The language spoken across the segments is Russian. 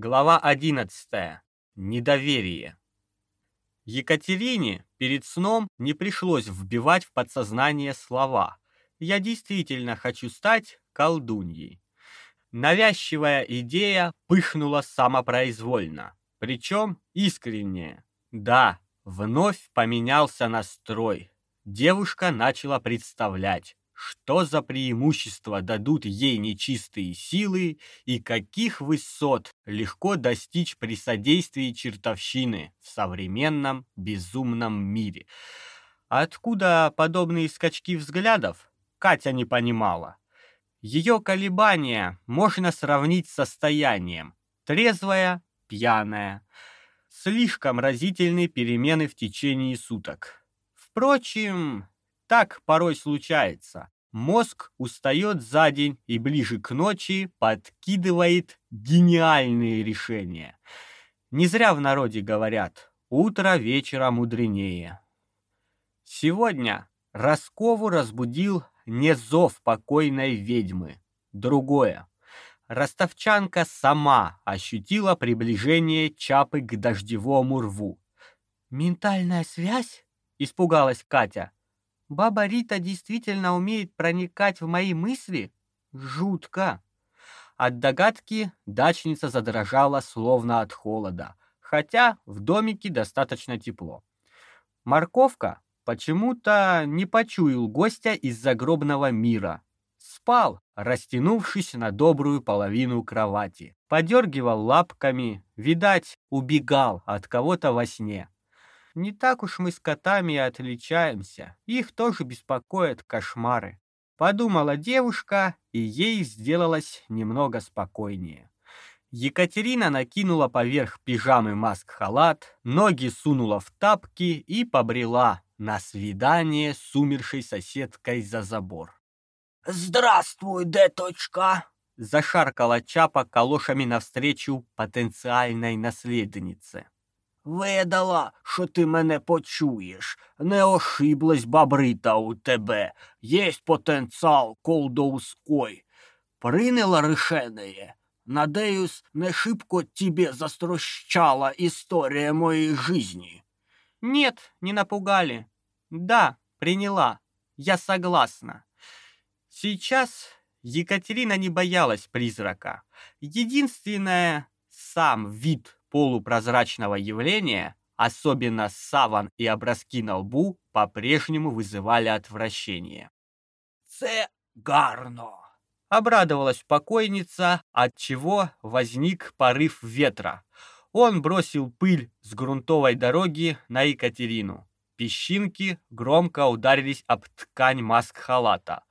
Глава 11. Недоверие. Екатерине перед сном не пришлось вбивать в подсознание слова «Я действительно хочу стать колдуньей». Навязчивая идея пыхнула самопроизвольно, причем искренне. Да, вновь поменялся настрой. Девушка начала представлять, что за преимущества дадут ей нечистые силы и каких высот легко достичь при содействии чертовщины в современном безумном мире. Откуда подобные скачки взглядов, Катя не понимала. Ее колебания можно сравнить с состоянием трезвая, пьяная. Слишком разительные перемены в течение суток. Впрочем, так порой случается. Мозг устает за день и ближе к ночи подкидывает гениальные решения. Не зря в народе говорят «утро вечера мудренее». Сегодня Роскову разбудил не зов покойной ведьмы, другое. Ростовчанка сама ощутила приближение Чапы к дождевому рву. «Ментальная связь?» — испугалась Катя. Баба Рита действительно умеет проникать в мои мысли? Жутко. От догадки дачница задрожала словно от холода, хотя в домике достаточно тепло. Морковка почему-то не почуял гостя из загробного мира. Спал, растянувшись на добрую половину кровати. Подергивал лапками, видать, убегал от кого-то во сне. Не так уж мы с котами отличаемся. Их тоже беспокоят кошмары. Подумала девушка, и ей сделалось немного спокойнее. Екатерина накинула поверх пижамы маск-халат, ноги сунула в тапки и побрела на свидание с умершей соседкой за забор. «Здравствуй, деточка!» Зашаркала Чапа калошами навстречу потенциальной наследнице. Видала, що ти мене почуєш. Не ошиблась бабрита у тебе. Єсть потенціал колдовской. Приняла решение. Надеюсь, не шибко тебе застрощала история моей жизни. Нет, не напугали. Да, приняла. Я согласна. Сейчас Екатерина не боялась призрака. Единственное, сам вид полупрозрачного явления, особенно саван и образки на лбу, по-прежнему вызывали отвращение. «Це гарно!» — обрадовалась покойница, от чего возник порыв ветра. Он бросил пыль с грунтовой дороги на Екатерину. Песчинки громко ударились об ткань маск-халата.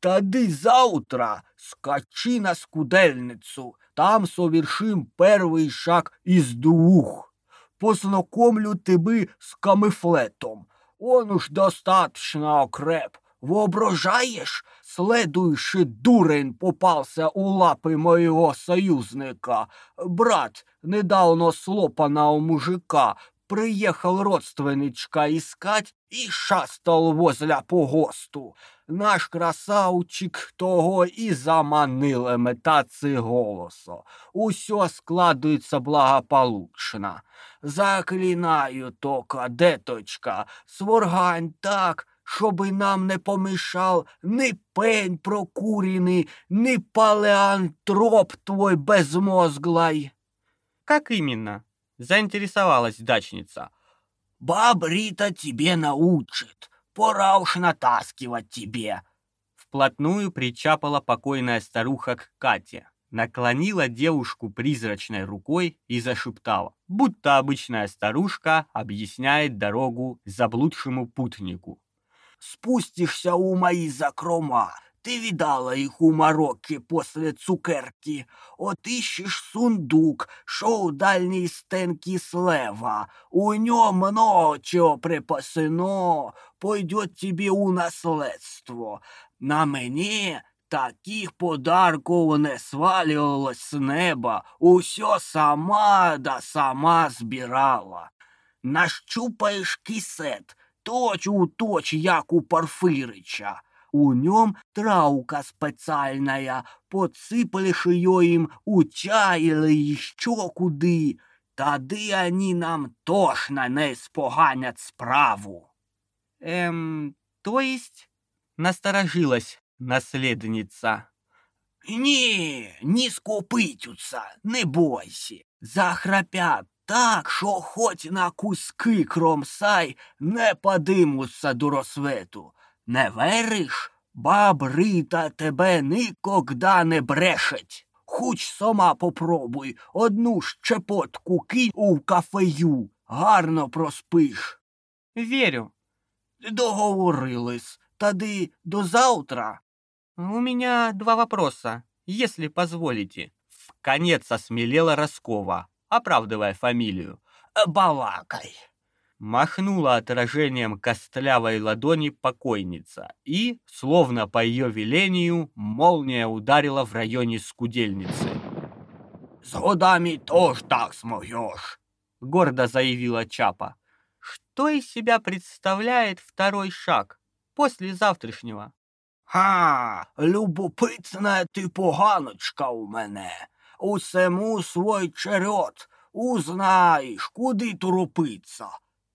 «Тады завтра скачи на скудельницу, там совершим первый шаг из двух. Познакомлю тебе с камифлетом. Он уж достаточно окреп. Воображаешь, следующий дурень попался у лапы моего союзника. Брат недавно слопанного мужика приехал родственничка искать и шастал возле погосту. Наш красавчик того і заманили метаці голосу. Усьо складується благополучно. Заклинаю тока, деточка, сваргань так, щоби нам не помішав ні пень прокурений, ні палеантроп твой безмозглай. Как именно? Заинтересовалась дачница. Баб Рита тебе научит. Пора уж натаскивать тебе. Вплотную причапала покойная старуха к Кате, наклонила девушку призрачной рукой и зашептала, будто обычная старушка объясняет дорогу заблудшему путнику. «Спустишься у мои закрома, ты видала их у Марокки после цукерки. Отыщешь сундук, шо у дальней стенки слева. У нем много чего припасено, пойдет тебе у наследство. На мне таких подарков не свалювалось с неба. Усё сама да сама збирала. Нащупаєш кисет, точ у точ, як у Парфирича. У нем траука специальная, подсыпалишь ее им у чай или еще куды. Тады они нам точно не споганят справу. Эм, то есть насторожилась наследница. Ні, не скопитються, не бойся. Захрапят так, що хоч на куски кромсай не подимуться до розсвету. Не вериш? Баб Рита тебе нікогда не брешеть. Хоч сама попробуй, одну щепотку кинь у кафею, гарно проспиш. Верю. Договорились. Тоді до завтра. У меня два вопроса, если позволите. В конец осмелела Роскова, оправдывая фамилию. Балакай. Махнула отражением костлявой ладони покойница и, словно по ее велению, молния ударила в районе скудельницы. С годами тоже так смоешь. Гордо заявила Чапа. Что из себя представляет второй шаг после завтрашнего? Ха, любопитна ти поганочка у мене. Усему свой черед. Узнаєш, куди торопиться.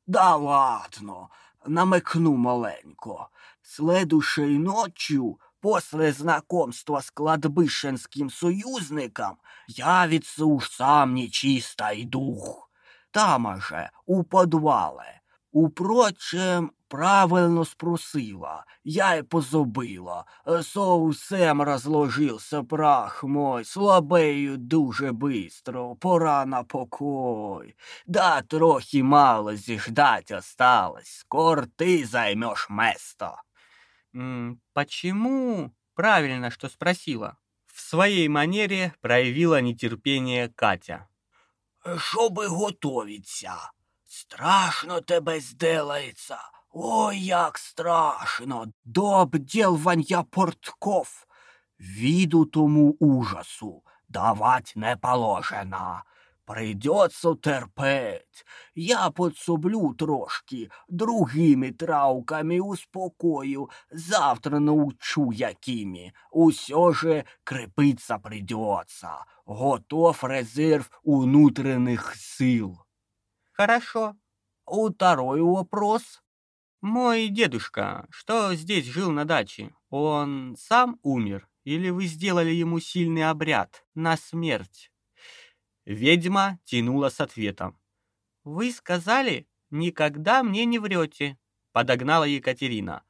Да ладно, намекну маленько. Следушей ночью, после знакомства с кладбищенским союзником, явится уж сам нечистый дух. Там же, у подвале. Упрочем, правильно спросила, я и позабила. Совсем разложился прах мой, слабею дуже быстро, пора на покой. Да трохи мало зиждать осталось, скоро ты займешь место. Почему? Правильно, что спросила. В своей манере проявила нетерпение Катя. Щоби готовиться. Страшно тебе зделається. Ой, як страшно, до обділвання портков. Віду тому ужасу давать не положено. Придется терпеть. Я подсоблю трошки, другими травками успокою, завтра научу якими. Усё же крепиться придется. Готов резерв внутренних сил. Хорошо. Второй вопрос. Мой дедушка, что здесь жил на даче, он сам умер или вы сделали ему сильный обряд на смерть? Ведьма тянула с ответом. Вы сказали, никогда мне не врете, подогнала Екатерина.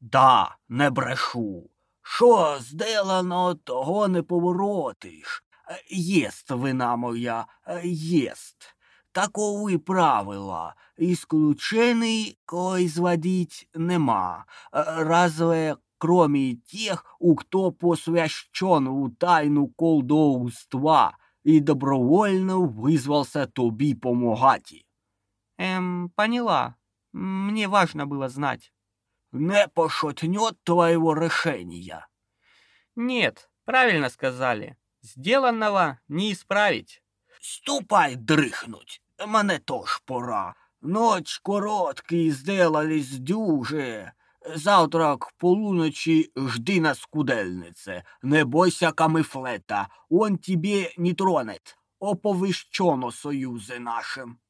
Да, не брешу. Що зделано, того не поворотиш. Е, Єст вина моя, е, єст. Такові правила. Исключений кой зводить нема. Е, Разве кроме тех, у кто посвящен в тайну колдовства и добровольно вызвался тобі помогати. Эм, поняла. Мне важно было знать. Не пошатнет твоего решения. Нет, правильно сказали. Сделанного не исправить. Ступай дрихнуть, мене тож пора. Ночь короткий, сделались дюже. Завтра к полуночи жди на скудельнице. Не бойся камифлета, он тебе не тронет. Оповещено союзе нашим.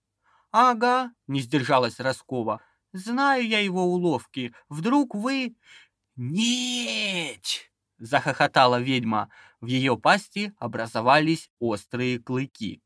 Ага, не сдержалась Роскова. Знаю я его уловки. Вдруг вы... Нет! Захохотала ведьма. В ее пасти образовались острые клыки.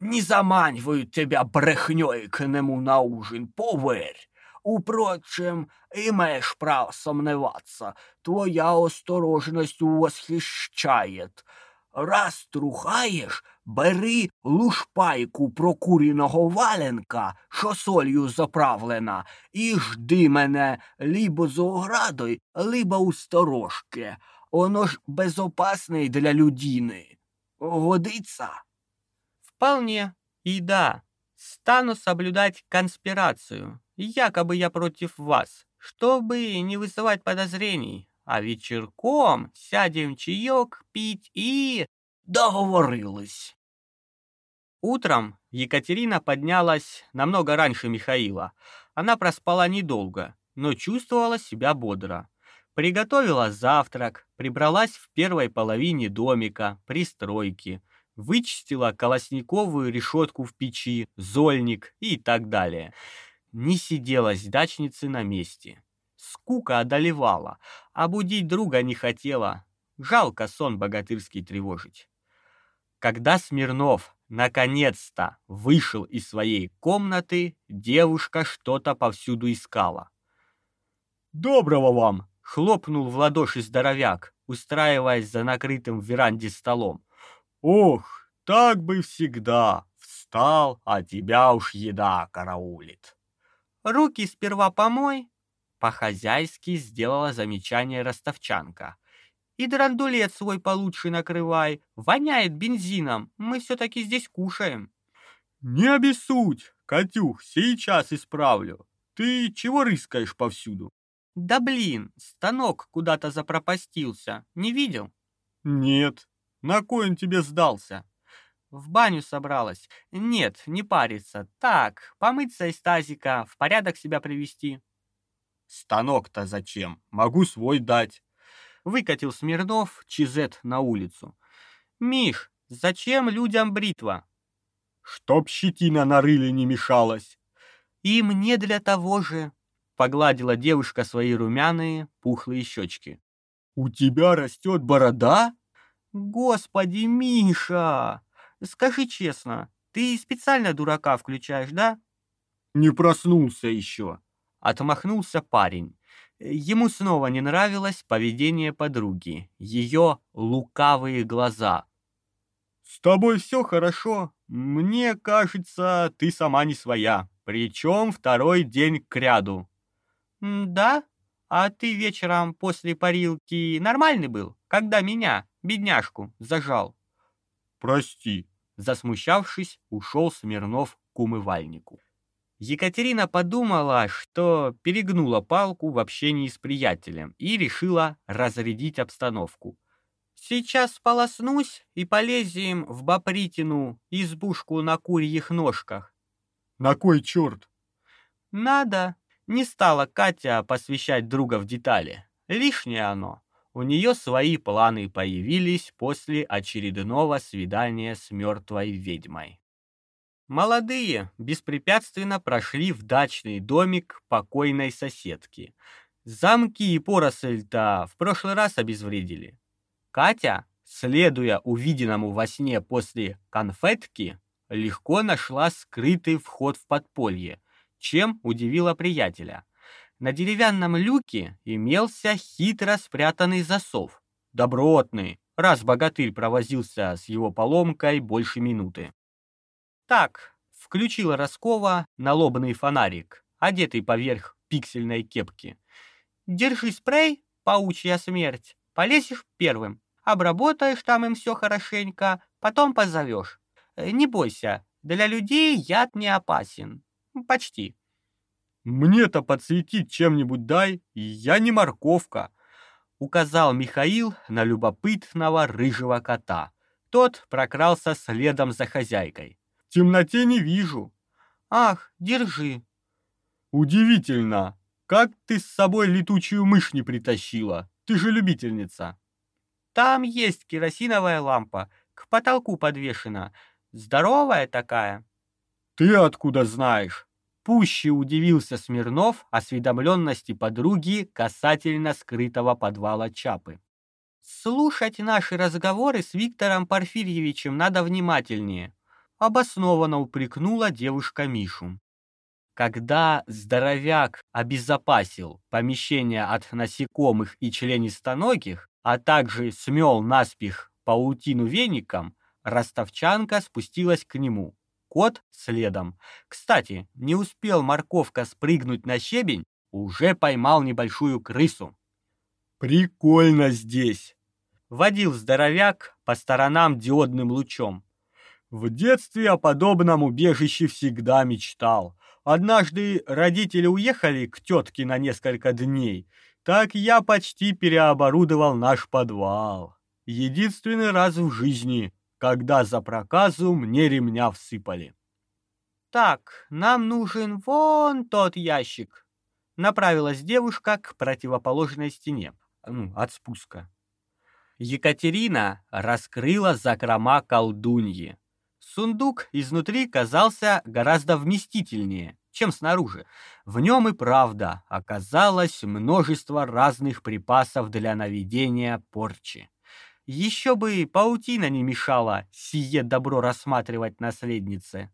Не заманивают тебя брехней к нему на ужин, поверь. Упрочем, имеешь право сомневаться. Твоя осторожность восхищает. Раз трухаєш, бери лушпайку прокуреного валенка, що солью заправлена, і жди мене либо з оградою, либо у сторожки. Оно ж безопасний для людини. Годиться? Вполне. И да, стану соблюдать конспирацию. Якобы я против вас, чтобы не вызывать подозрений. А вечерком сядем чаек пить и... Договорились. Утром Екатерина поднялась намного раньше Михаила. Она проспала недолго, но чувствовала себя бодро. Приготовила завтрак, прибралась в первой половине домика, пристройки, вычистила колосниковую решетку в печи, зольник и так далее. Не сиделась дачницы на месте. Скука одолевала, а будить друга не хотела. Жалко сон богатырский тревожить. Когда Смирнов наконец-то вышел из своей комнаты, девушка что-то повсюду искала. «Доброго вам!» — хлопнул в ладоши здоровяк, устраиваясь за накрытым в веранде столом. «Ох, так бы всегда! Встал, а тебя уж еда караулит!» «Руки сперва помой!» — по-хозяйски сделала замечание ростовчанка — и драндулет свой получше накрывай. Воняет бензином. Мы все-таки здесь кушаем. Не обессудь, Катюх, сейчас исправлю. Ты чего рыскаешь повсюду? Да блин, станок куда-то запропастился. Не видел? Нет. На кой он тебе сдался? В баню собралась. Нет, не париться. Так, помыться из тазика, в порядок себя привести. Станок-то зачем? Могу свой дать выкатил Смирнов Чизет на улицу. «Миш, зачем людям бритва?» «Чтоб щетина на рыле не мешалась». «И мне для того же», — погладила девушка свои румяные, пухлые щечки. «У тебя растет борода?» «Господи, Миша! Скажи честно, ты специально дурака включаешь, да?» «Не проснулся еще», — отмахнулся парень. Ему снова не нравилось поведение подруги, ее лукавые глаза. «С тобой все хорошо. Мне кажется, ты сама не своя, причем второй день кряду». «Да? А ты вечером после парилки нормальный был, когда меня, бедняжку, зажал?» «Прости», — засмущавшись, ушел Смирнов к умывальнику. Екатерина подумала, что перегнула палку в общении с приятелем и решила разрядить обстановку. «Сейчас полоснусь и полезем в Бапритину избушку на курьих ножках». «На кой черт?» «Надо». Не стала Катя посвящать друга в детали. Лишнее оно. У нее свои планы появились после очередного свидания с мертвой ведьмой. Молодые беспрепятственно прошли в дачный домик покойной соседки. Замки и поросль-то в прошлый раз обезвредили. Катя, следуя увиденному во сне после конфетки, легко нашла скрытый вход в подполье, чем удивила приятеля. На деревянном люке имелся хитро спрятанный засов. Добротный, раз богатырь провозился с его поломкой больше минуты. Так, включила Роскова налобный фонарик, одетый поверх пиксельной кепки. Держи спрей, паучья смерть, полезешь первым, обработаешь там им все хорошенько, потом позовешь. Э, не бойся, для людей яд не опасен. Почти. Мне-то подсветить чем-нибудь дай, я не морковка, указал Михаил на любопытного рыжего кота. Тот прокрался следом за хозяйкой. В темноте не вижу. Ах, держи. Удивительно, как ты с собой летучую мышь не притащила? Ты же любительница. Там есть керосиновая лампа, к потолку подвешена. Здоровая такая. Ты откуда знаешь? Пуще удивился Смирнов осведомленности подруги касательно скрытого подвала Чапы. Слушать наши разговоры с Виктором Порфирьевичем надо внимательнее обоснованно упрекнула девушка Мишу. Когда здоровяк обезопасил помещение от насекомых и членистоногих, а также смел наспех паутину веником, ростовчанка спустилась к нему. Кот следом. Кстати, не успел морковка спрыгнуть на щебень, уже поймал небольшую крысу. «Прикольно здесь!» Водил здоровяк по сторонам диодным лучом. В детстве о подобном убежище всегда мечтал. Однажды родители уехали к тетке на несколько дней. Так я почти переоборудовал наш подвал. Единственный раз в жизни, когда за проказу мне ремня всыпали. «Так, нам нужен вон тот ящик», — направилась девушка к противоположной стене. ну, от спуска. Екатерина раскрыла закрома колдуньи. Сундук изнутри казался гораздо вместительнее, чем снаружи. В нем и правда оказалось множество разных припасов для наведения порчи. Еще бы паутина не мешала сие добро рассматривать наследнице.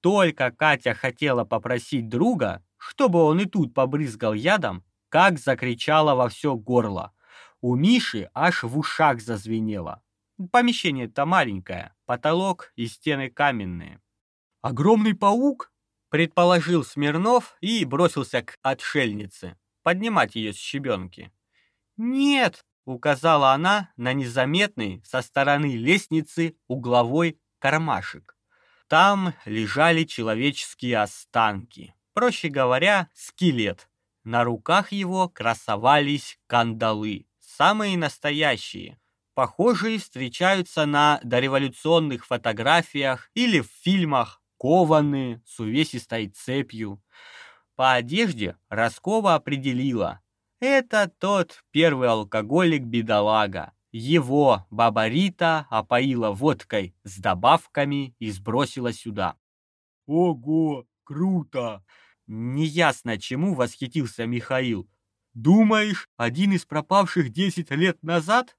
Только Катя хотела попросить друга, чтобы он и тут побрызгал ядом, как закричала во все горло. У Миши аж в ушах зазвенело. Помещение-то маленькое, потолок и стены каменные. «Огромный паук?» — предположил Смирнов и бросился к отшельнице, поднимать ее с щебенки. «Нет!» — указала она на незаметный со стороны лестницы угловой кармашек. Там лежали человеческие останки, проще говоря, скелет. На руках его красовались кандалы, самые настоящие. Похожие встречаются на дореволюционных фотографиях или в фильмах, кованые, с увесистой цепью. По одежде Роскова определила. Это тот первый алкоголик-бедолага, его баба Рита опоила водкой с добавками и сбросила сюда. Ого, круто! Неясно чему восхитился Михаил. Думаешь, один из пропавших десять лет назад?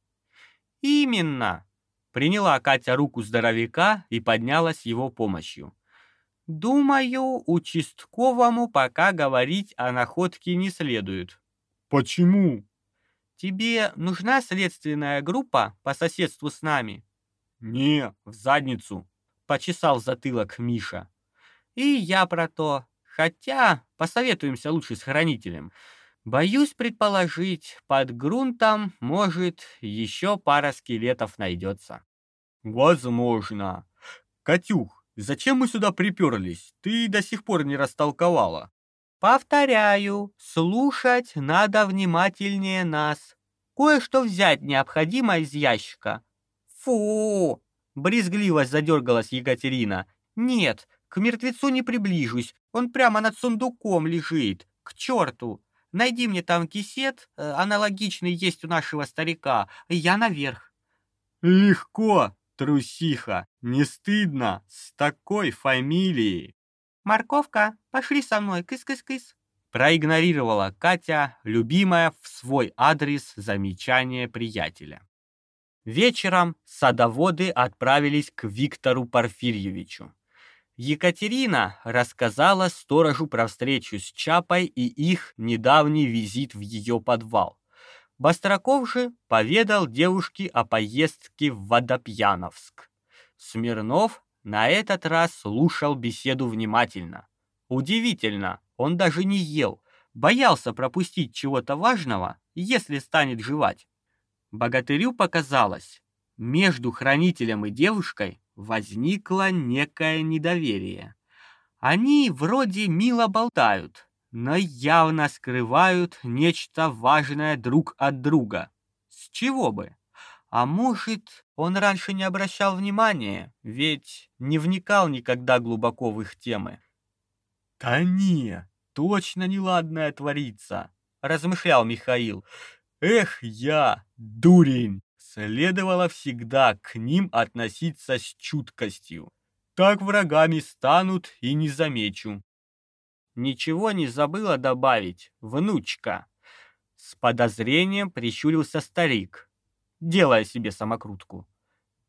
Именно. Приняла Катя руку здоровяка и поднялась его помощью. Думаю, участковому пока говорить о находке не следует. Почему? Тебе нужна следственная группа по соседству с нами? Не, в задницу, почесал затылок Миша. И я про то. Хотя посоветуемся лучше с хранителем. Боюсь предположить, под грунтом, может, еще пара скелетов найдется. Возможно. Катюх, зачем мы сюда приперлись? Ты до сих пор не растолковала. Повторяю, слушать надо внимательнее нас. Кое-что взять необходимо из ящика. Фу! Брезгливо задергалась Екатерина. Нет, к мертвецу не приближусь. Он прямо над сундуком лежит. К черту! Найди мне там кисет, э, аналогичный есть у нашего старика. Я наверх. Легко, трусиха. Не стыдно с такой фамилией. «Морковка, пошли со мной, кыс-кыс-кыс!» Проигнорировала Катя, любимая в свой адрес замечание приятеля. Вечером садоводы отправились к Виктору Порфирьевичу. Екатерина рассказала сторожу про встречу с Чапой и их недавний визит в ее подвал. Бастраков же поведал девушке о поездке в Водопьяновск. Смирнов на этот раз слушал беседу внимательно. Удивительно, он даже не ел, боялся пропустить чего-то важного, если станет жевать. Богатырю показалось, между хранителем и девушкой возникло некое недоверие. Они вроде мило болтают, но явно скрывают нечто важное друг от друга. С чего бы? А может, он раньше не обращал внимания, ведь не вникал никогда глубоко в их темы. «Да не, точно неладное творится», — размышлял Михаил. «Эх я, дурень, следовало всегда к ним относиться с чуткостью. Так врагами станут и не замечу». Ничего не забыла добавить, внучка. С подозрением прищурился старик делая себе самокрутку.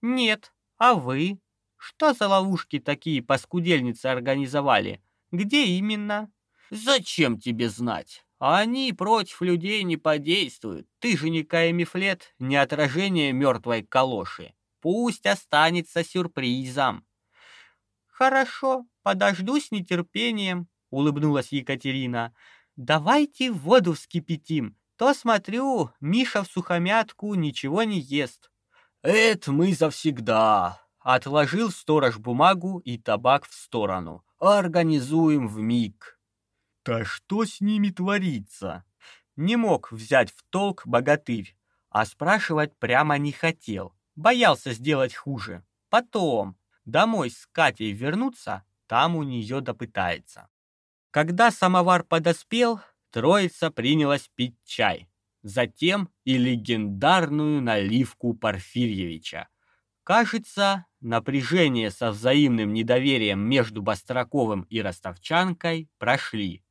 «Нет, а вы? Что за ловушки такие паскудельницы организовали? Где именно?» «Зачем тебе знать? Они против людей не подействуют. Ты же не каемифлет, не отражение мертвой калоши. Пусть останется сюрпризом». «Хорошо, подожду с нетерпением», — улыбнулась Екатерина. «Давайте воду вскипятим, то смотрю, Миша в сухомятку ничего не ест. Это мы завсегда. Отложил сторож бумагу и табак в сторону. Организуем в миг. Да что с ними творится? Не мог взять в толк богатырь, а спрашивать прямо не хотел. Боялся сделать хуже. Потом, домой с Катей вернуться, там у нее допытается. Когда самовар подоспел, Троица принялась пить чай. затем и легендарную наливку Порфирьевича. Кажется, напряжение со взаимным недоверием между Бастраковым и ростовчанкой прошли.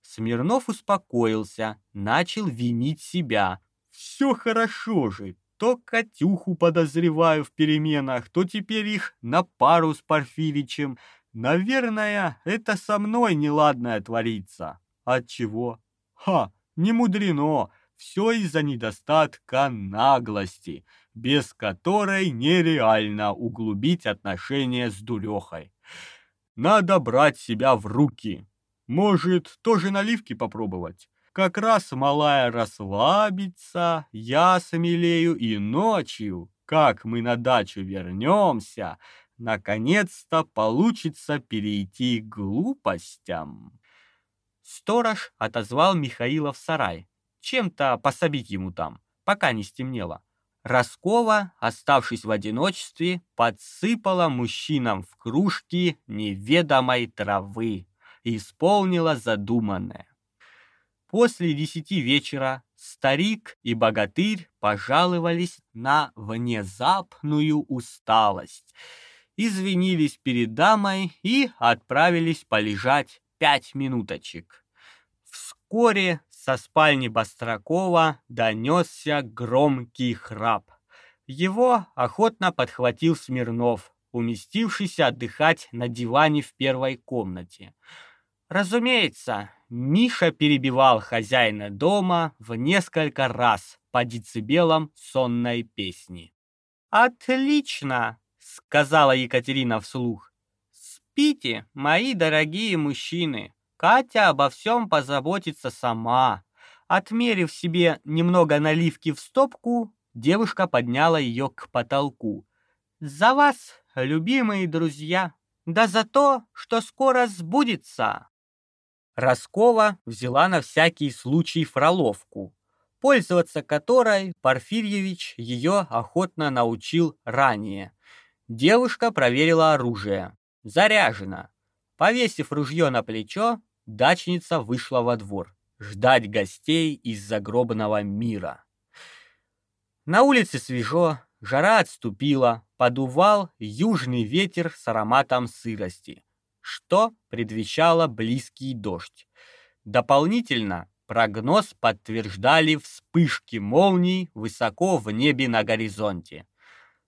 Смирнов успокоился, начал винить себя. «Все хорошо же, то Катюху подозреваю в переменах, то теперь их на пару с Порфиричем. Наверное, это со мной неладное творится. От чего? Ха, не мудрено, все из-за недостатка наглости, без которой нереально углубить отношения с дурехой. Надо брать себя в руки. Может, тоже наливки попробовать? Как раз малая расслабится, я смелею и ночью, как мы на дачу вернемся, наконец-то получится перейти к глупостям. Сторож отозвал Михаила в сарай, чем-то пособить ему там, пока не стемнело. Роскова, оставшись в одиночестве, подсыпала мужчинам в кружки неведомой травы и исполнила задуманное. После десяти вечера старик и богатырь пожаловались на внезапную усталость, извинились перед дамой и отправились полежать пять минуточек. Вскоре со спальни Бастракова донесся громкий храп. Его охотно подхватил Смирнов, уместившийся отдыхать на диване в первой комнате. Разумеется, Миша перебивал хозяина дома в несколько раз по децибелам сонной песни. «Отлично!» — сказала Екатерина вслух. «Спите, мои дорогие мужчины. Катя обо всем позаботится сама». Отмерив себе немного наливки в стопку, девушка подняла ее к потолку. «За вас, любимые друзья, да за то, что скоро сбудется!» Роскова взяла на всякий случай фроловку, пользоваться которой Порфирьевич ее охотно научил ранее. Девушка проверила оружие. Заряжено. Повесив ружье на плечо, дачница вышла во двор ждать гостей из загробного мира. На улице свежо, жара отступила, подувал южный ветер с ароматом сырости что предвещало близкий дождь. Дополнительно прогноз подтверждали вспышки молний высоко в небе на горизонте.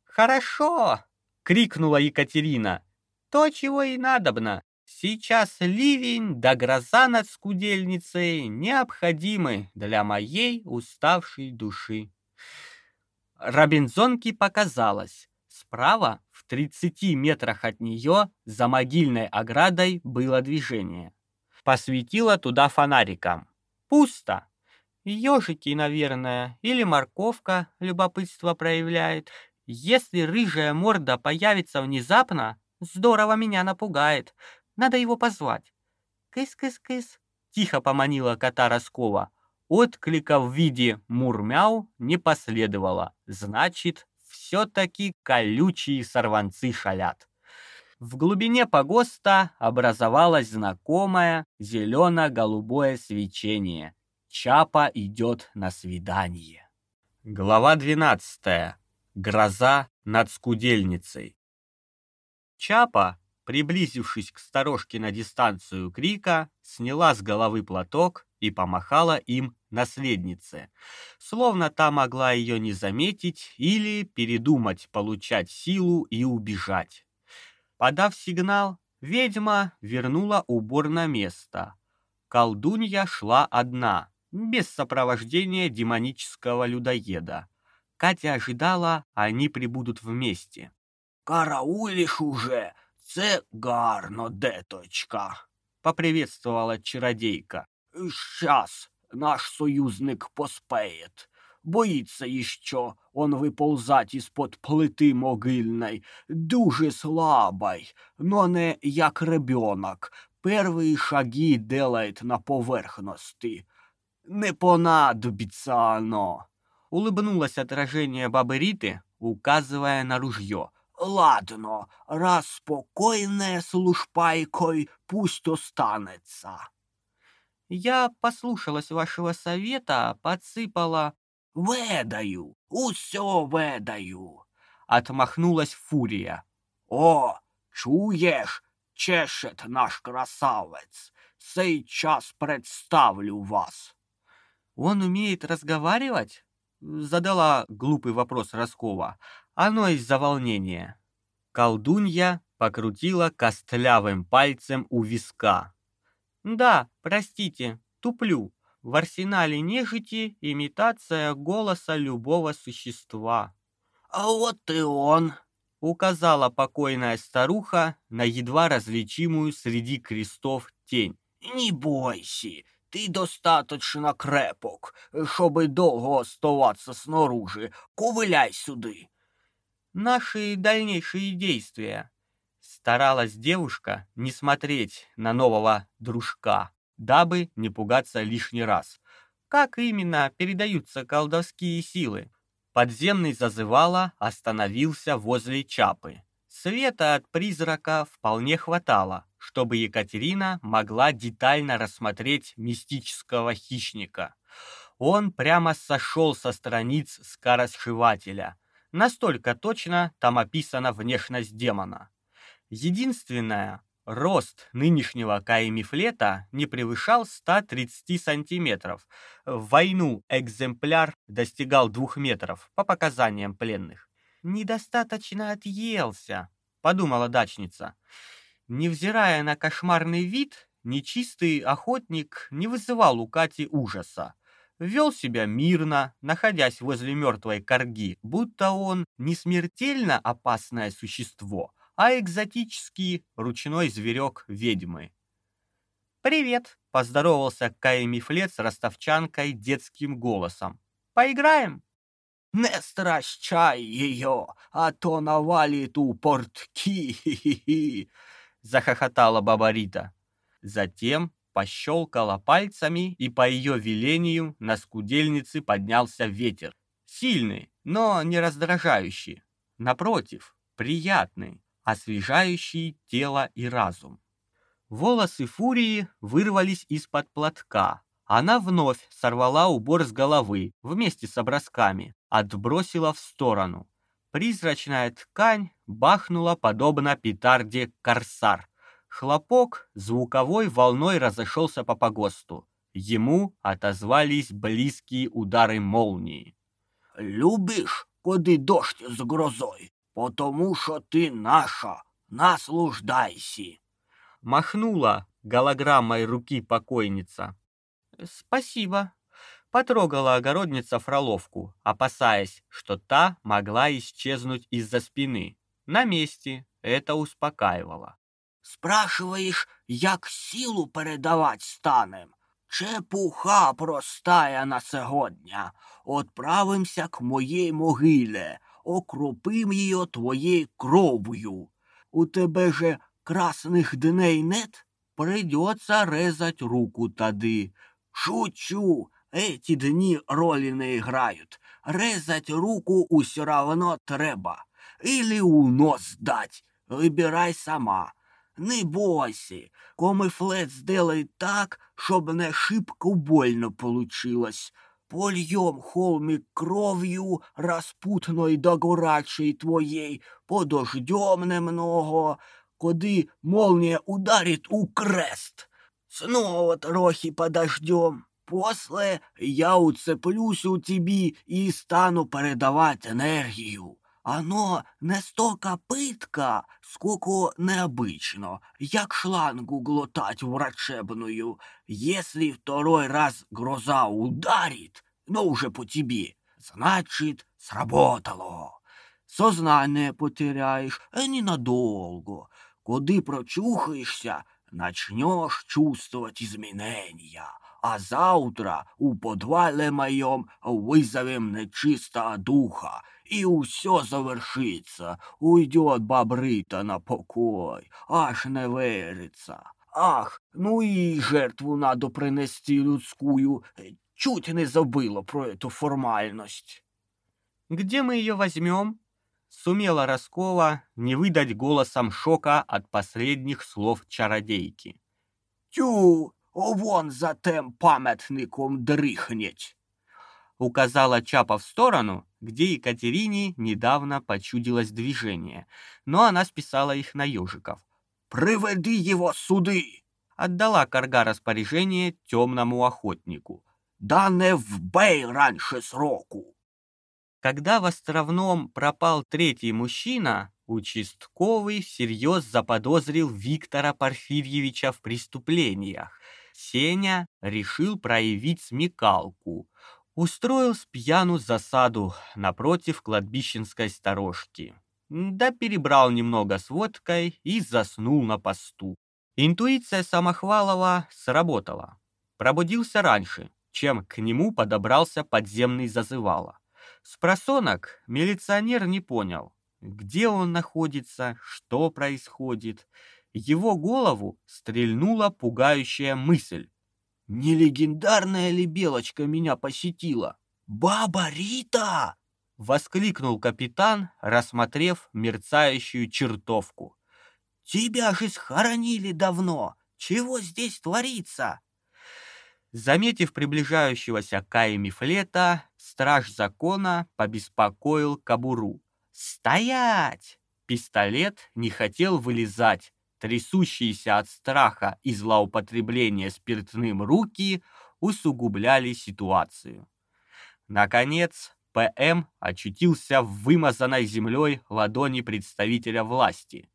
«Хорошо!» — крикнула Екатерина. «То, чего и надобно. Сейчас ливень да гроза над скудельницей необходимы для моей уставшей души». Робинзонке показалось, справа в 30 метрах от нее за могильной оградой было движение. Посветила туда фонариком. Пусто. Ёжики, наверное, или морковка любопытство проявляет. Если рыжая морда появится внезапно, здорово меня напугает. Надо его позвать. Кыс-кыс-кыс. Тихо поманила кота Роскова. Отклика в виде мурмяу не последовало. Значит, все-таки колючие сорванцы шалят. В глубине погоста образовалось знакомое зелено-голубое свечение. Чапа идет на свидание. Глава 12. Гроза над скудельницей. Чапа, приблизившись к сторожке на дистанцию крика, сняла с головы платок и помахала им наследнице, словно та могла ее не заметить или передумать получать силу и убежать. Подав сигнал, ведьма вернула убор на место. Колдунья шла одна, без сопровождения демонического людоеда. Катя ожидала, они прибудут вместе. «Караулишь уже, це гарно, деточка!» — поприветствовала чародейка. «Сейчас, наш союзник поспеет. Боится еще он выползать из-под плиты могильной, дуже слабой, но не як ребенок, первые шаги делает на поверхности. Не понадобится оно. Улыбнулось отражение бабы Риты, указывая на ружье. Ладно, раз спокойная с лушпайкой, пусть останется. Я послушалась вашего совета, подсыпала... Ведаю, усё ведаю. Отмахнулась Фурия. О, чуєш, чешет наш красавець. Сейчас представлю вас. Он умеет разговаривать? Задала глупый вопрос Роскова. Оно из-за волнения. Колдунья покрутила костлявым пальцем у виска. Да, простите, туплю. В арсенале нежити имитация голоса любого существа. А вот и он, указала покойная старуха на едва различимую среди крестов тень. Не бойся, ты достаточно крепок, чтобы долго оставаться снаружи. Ковыляй сюды. Наши дальнейшие действия. Старалась девушка не смотреть на нового дружка дабы не пугаться лишний раз. Как именно передаются колдовские силы? Подземный зазывало остановился возле чапы. Света от призрака вполне хватало, чтобы Екатерина могла детально рассмотреть мистического хищника. Он прямо сошел со страниц скоросшивателя. Настолько точно там описана внешность демона. Единственное, Рост нынешнего каемифлета не превышал 130 сантиметров. В войну экземпляр достигал двух метров, по показаниям пленных. «Недостаточно отъелся», — подумала дачница. Невзирая на кошмарный вид, нечистый охотник не вызывал у Кати ужаса. Вел себя мирно, находясь возле мертвой корги, будто он не смертельно опасное существо — а экзотический ручной зверек ведьмы. «Привет!» — поздоровался Кай Мифлет с ростовчанкой детским голосом. «Поиграем?» «Не стращай ее, а то навалит у портки!» — захохотала баба Рита. Затем пощелкала пальцами, и по ее велению на скудельнице поднялся ветер. Сильный, но не раздражающий. Напротив, приятный освежающий тело и разум. Волосы Фурии вырвались из-под платка. Она вновь сорвала убор с головы вместе с образками, отбросила в сторону. Призрачная ткань бахнула подобно петарде «Корсар». Хлопок звуковой волной разошелся по погосту. Ему отозвались близкие удары молнии. «Любишь, коли дождь с грозой?» потому что ты наша, наслуждайся. Махнула голограммой руки покойница. Спасибо. Потрогала огородница фроловку, опасаясь, что та могла исчезнуть из-за спины. На месте это успокаивало. Спрашиваешь, як силу передавать станем? Чепуха простая на сьогодні. Отправимся к моей могиле, окропим її твоєю кров'ю. У тебе же красних дней нет, придется резать руку тады. Шучу, эти дни роли не играют. Резать руку все равно треба. Или у нос дать. Выбирай сама. Не бойся, комифлет сделай так, щоб не шибко больно получилось польем холмик кров'ю распутной да горячей твоей, подождем немного, коли молния ударит у крест. Снова трохи подождем. После я уцеплюсь у тебе и стану передавать энергию. Оно не столько пытка, сколько необычно, як шлангу глотать врачебную. Если второй раз гроза ударит, но уже по тебе, значит, сработало. Сознание потеряешь, а ненадолго. Коли прочухаешься, начнешь чувствовать изменения. А завтра у подвале моем вызовем нечистого духа, и все завершится, уйдет бобрита на покой, аж не верится. Ах, ну и жертву надо принести людскую, чуть не забыла про эту формальность. Где мы ее возьмем? Сумела Роскова не выдать голосом шока от последних слов чародейки. Тю, вон за тем памятником дрыхнеть!» Указала Чапа в сторону, где Екатерине недавно почудилось движение, но она списала их на ежиков. «Приведи его суды!» Отдала Карга распоряжение темному охотнику. «Да не вбей раньше сроку!» Когда в Островном пропал третий мужчина, участковый всерьез заподозрил Виктора Порфирьевича в преступлениях. Сеня решил проявить смекалку. Устроил с пьяну засаду напротив кладбищенской сторожки. Да перебрал немного с водкой и заснул на посту. Интуиция Самохвалова сработала. Пробудился раньше, чем к нему подобрался подземный зазывало. С просонок милиционер не понял, где он находится, что происходит. Его голову стрельнула пугающая мысль. «Не легендарная ли белочка меня посетила? Баба Рита!» — воскликнул капитан, рассмотрев мерцающую чертовку. «Тебя же схоронили давно! Чего здесь творится?» Заметив приближающегося Кая Мифлета, страж закона побеспокоил кобуру. «Стоять!» Пистолет не хотел вылезать. Трясущиеся от страха и злоупотребления спиртным руки усугубляли ситуацию. Наконец, ПМ очутился в вымазанной землей ладони представителя власти.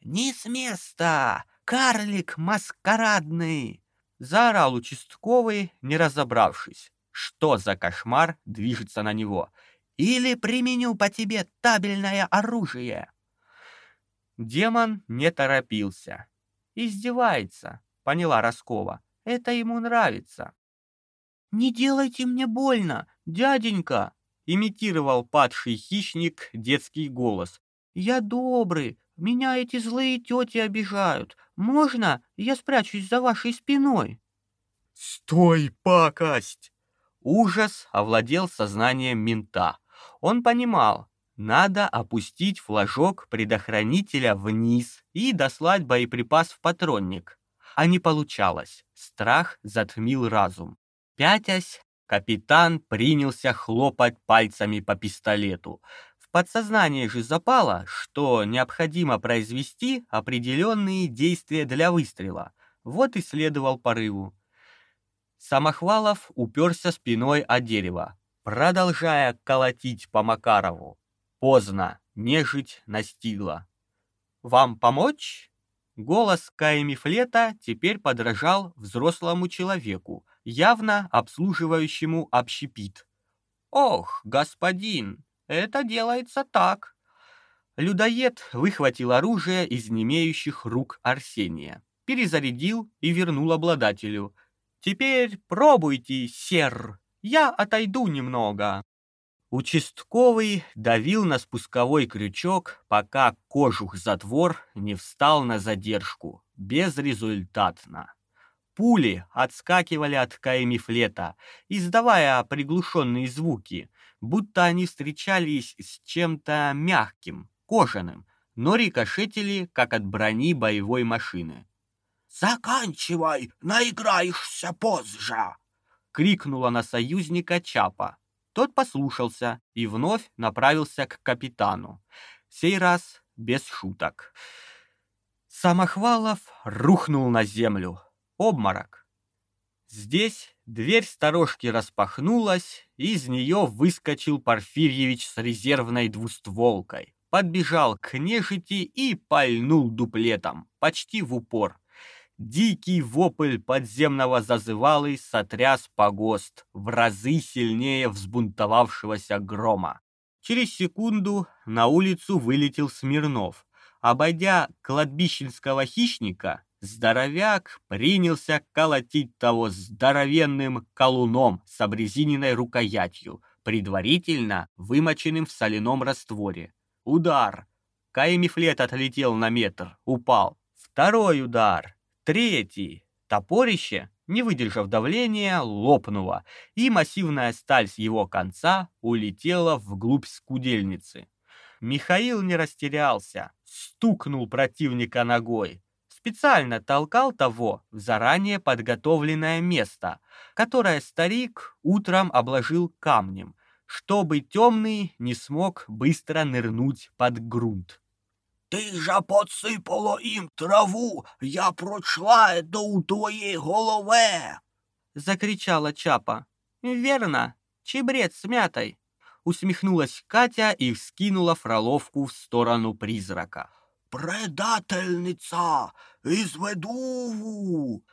«Не с места! Карлик маскарадный!» Заорал участковый, не разобравшись, что за кошмар движется на него. «Или применю по тебе табельное оружие!» Демон не торопился. «Издевается», — поняла Роскова. «Это ему нравится». «Не делайте мне больно, дяденька!» — имитировал падший хищник детский голос. «Я добрый, меня эти злые тети обижают. Можно я спрячусь за вашей спиной?» «Стой, пакость!» Ужас овладел сознанием мента. Он понимал, надо опустить флажок предохранителя вниз и дослать боеприпас в патронник. А не получалось. Страх затмил разум. Пятясь, капитан принялся хлопать пальцами по пистолету подсознание же запало, что необходимо произвести определенные действия для выстрела. Вот и следовал порыву. Самохвалов уперся спиной о дерево, продолжая колотить по Макарову. Поздно, нежить настигла. «Вам помочь?» Голос Каемифлета теперь подражал взрослому человеку, явно обслуживающему общепит. «Ох, господин, это делается так. Людоед выхватил оружие из немеющих рук Арсения, перезарядил и вернул обладателю. «Теперь пробуйте, сер, я отойду немного». Участковый давил на спусковой крючок, пока кожух-затвор не встал на задержку, безрезультатно. Пули отскакивали от каемифлета, издавая приглушенные звуки, будто они встречались с чем-то мягким, кожаным, но рикошетили, как от брони боевой машины. «Заканчивай, наиграешься позже!» — крикнула на союзника Чапа. Тот послушался и вновь направился к капитану. Сей раз без шуток. Самохвалов рухнул на землю. Обморок. Здесь дверь сторожки распахнулась, и из нее выскочил Порфирьевич с резервной двустволкой. Подбежал к нежити и пальнул дуплетом, почти в упор. Дикий вопль подземного зазывалы сотряс погост, в разы сильнее взбунтовавшегося грома. Через секунду на улицу вылетел Смирнов. Обойдя кладбищенского хищника, Здоровяк принялся колотить того здоровенным колуном с обрезиненной рукоятью, предварительно вымоченным в соляном растворе. Удар. Каемифлет отлетел на метр, упал. Второй удар. Третий. Топорище, не выдержав давления, лопнуло, и массивная сталь с его конца улетела вглубь скудельницы. Михаил не растерялся, стукнул противника ногой. специально толкал того в заранее подготовленное место, которое старик утром обложил камнем, чтобы темный не смог быстро нырнуть под грунт. Ти ж подсипало їм траву, я прочла это у твоей голове. Закричала Чапа. Верно, чебрец с мятой. Усмехнулась Катя и вскинула фроловку в сторону призрака. Предательница! Изведу!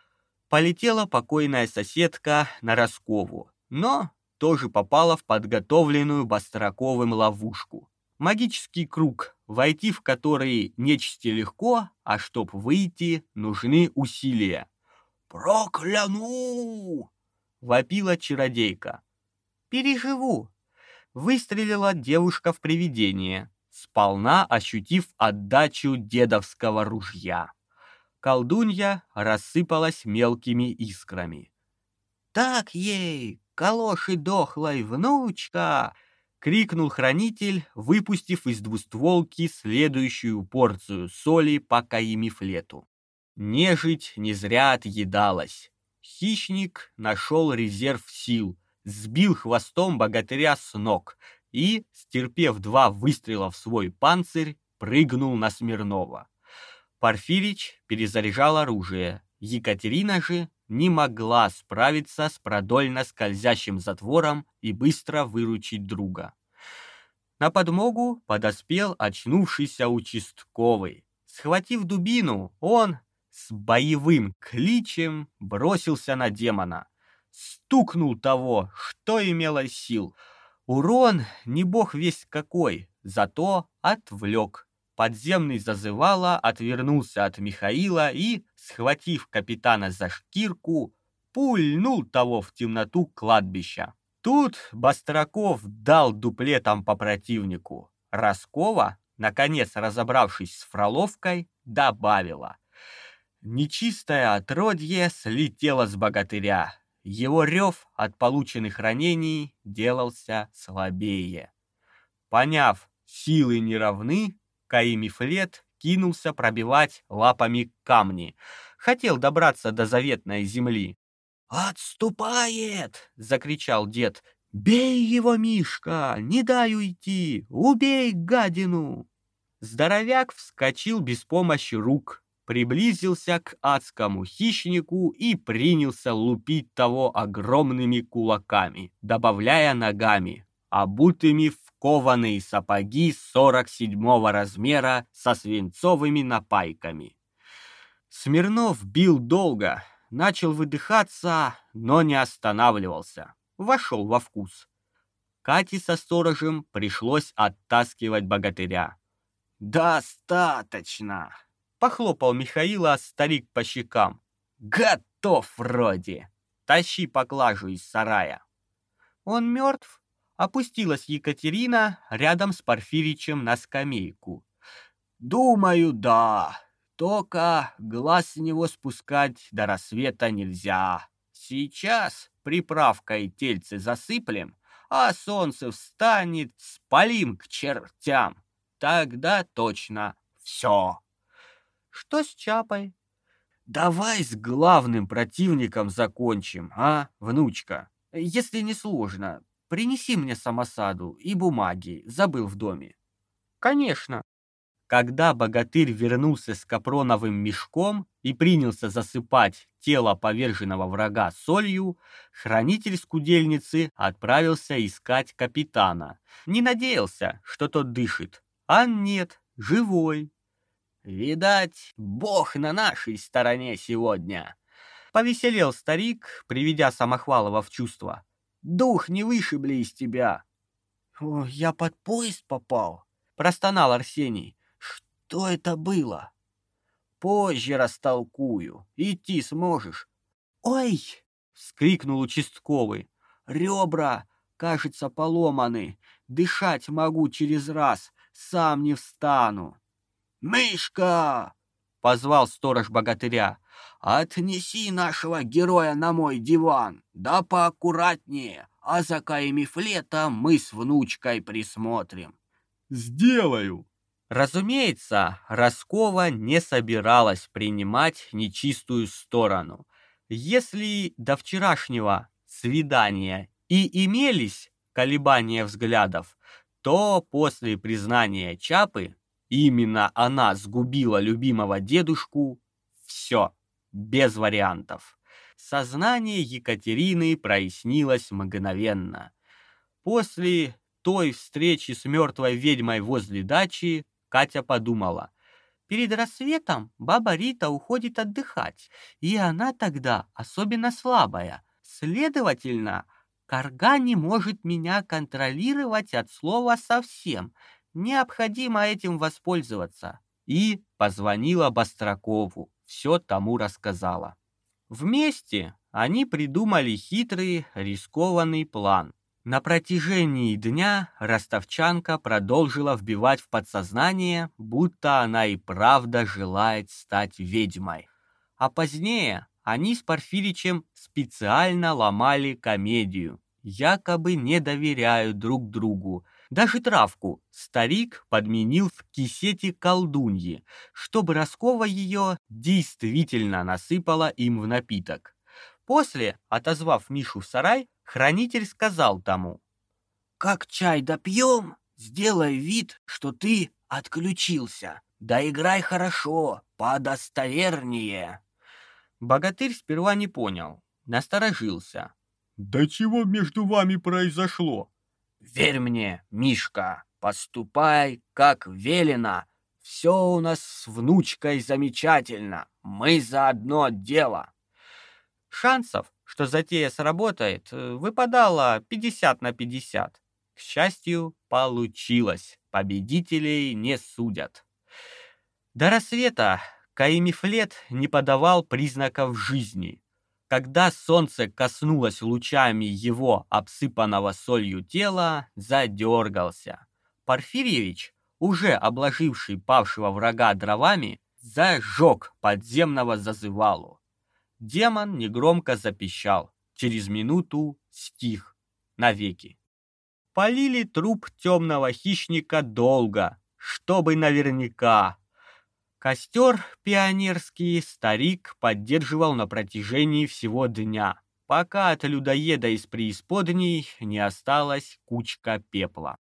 Полетела покойная соседка на Роскову, но тоже попала в подготовленную Бастраковым ловушку. Магический круг, войти в который нечисти легко, а чтоб выйти, нужны усилия. «Прокляну!» — вопила чародейка. «Переживу!» — выстрелила девушка в привидение, сполна ощутив отдачу дедовского ружья. Колдунья рассыпалась мелкими искрами. «Так ей, калоши дохлой, внучка!» — крикнул хранитель, выпустив из двустволки следующую порцию соли по каимифлету. Нежить не зря отъедалась. Хищник нашел резерв сил, сбил хвостом богатыря с ног и, стерпев два выстрела в свой панцирь, прыгнул на Смирнова. Порфирич перезаряжал оружие, Екатерина же не могла справиться с продольно скользящим затвором и быстро выручить друга. На подмогу подоспел очнувшийся участковый. Схватив дубину, он с боевым кличем бросился на демона. Стукнул того, что имело сил. Урон не бог весть какой, зато отвлек подземный зазывало отвернулся от Михаила и, схватив капитана за шкирку, пульнул того в темноту кладбища. Тут Бастраков дал дуплетом по противнику. Роскова, наконец разобравшись с Фроловкой, добавила. Нечистое отродье слетело с богатыря. Его рев от полученных ранений делался слабее. Поняв, силы не равны, Каимифлет кинулся пробивать лапами камни. Хотел добраться до заветной земли. «Отступает!» — закричал дед. «Бей его, Мишка! Не дай уйти! Убей гадину!» Здоровяк вскочил без помощи рук, приблизился к адскому хищнику и принялся лупить того огромными кулаками, добавляя ногами, обутыми в кованые сапоги 47 размера со свинцовыми напайками. Смирнов бил долго, начал выдыхаться, но не останавливался. Вошел во вкус. Кате со сторожем пришлось оттаскивать богатыря. «Достаточно!» — похлопал Михаила старик по щекам. «Готов вроде! Тащи поклажу из сарая!» «Он мертв?» Опустилась Екатерина рядом с Порфиричем на скамейку. «Думаю, да. Только глаз с него спускать до рассвета нельзя. Сейчас приправкой тельце засыплем, а солнце встанет, спалим к чертям. Тогда точно все». «Что с Чапой?» «Давай с главным противником закончим, а, внучка? Если не сложно, Принеси мне самосаду и бумаги, забыл в доме. Конечно. Когда богатырь вернулся с капроновым мешком и принялся засыпать тело поверженного врага солью, хранитель скудельницы отправился искать капитана. Не надеялся, что тот дышит, а нет, живой. Видать, бог на нашей стороне сегодня. Повеселел старик, приведя Самохвалова в чувство. Дух не вышибли из тебя. О, я под поезд попал, простонал Арсений. Что это было? Позже растолкую. Идти сможешь. Ой! вскрикнул участковый. Ребра, кажется, поломаны. Дышать могу через раз, сам не встану. Мышка! позвал сторож богатыря. Отнеси нашего героя на мой диван, да поаккуратнее, а за Каемифлета мы с внучкой присмотрим. Сделаю. Разумеется, Роскова не собиралась принимать нечистую сторону. Если до вчерашнего свидания и имелись колебания взглядов, то после признания Чапы именно она сгубила любимого дедушку, все, без вариантов. Сознание Екатерины прояснилось мгновенно. После той встречи с мертвой ведьмой возле дачи Катя подумала. Перед рассветом баба Рита уходит отдыхать, и она тогда особенно слабая. Следовательно, Карга не может меня контролировать от слова совсем. Необходимо этим воспользоваться. И позвонила Бастракову, все тому рассказала. Вместе они придумали хитрый, рискованный план. На протяжении дня ростовчанка продолжила вбивать в подсознание, будто она и правда желает стать ведьмой. А позднее они с Порфиричем специально ломали комедию, якобы не доверяют друг другу. Даже травку старик подменил в кисете колдуньи, чтобы Роскова ее действительно насыпала им в напиток. После, отозвав Мишу в сарай, хранитель сказал тому. «Как чай допьем, сделай вид, что ты отключился. Да играй хорошо, подостовернее». Богатырь сперва не понял, насторожился. «Да чего между вами произошло?» «Верь мне, Мишка, поступай, как велено. Все у нас с внучкой замечательно. Мы за одно дело». Шансов, что затея сработает, э, выпадало 50 на 50. К счастью, получилось. Победителей не судят. До рассвета Каимифлет не подавал признаков жизни. Когда солнце коснулось лучами его обсыпанного солью тела, задергался. Порфирьевич, уже обложивший павшего врага дровами, зажег подземного зазывалу. Демон негромко запищал. Через минуту стих. Навеки. Полили труп темного хищника долго, чтобы наверняка. Костер пионерский старик поддерживал на протяжении всего дня, пока от людоеда из преисподней не осталась кучка пепла.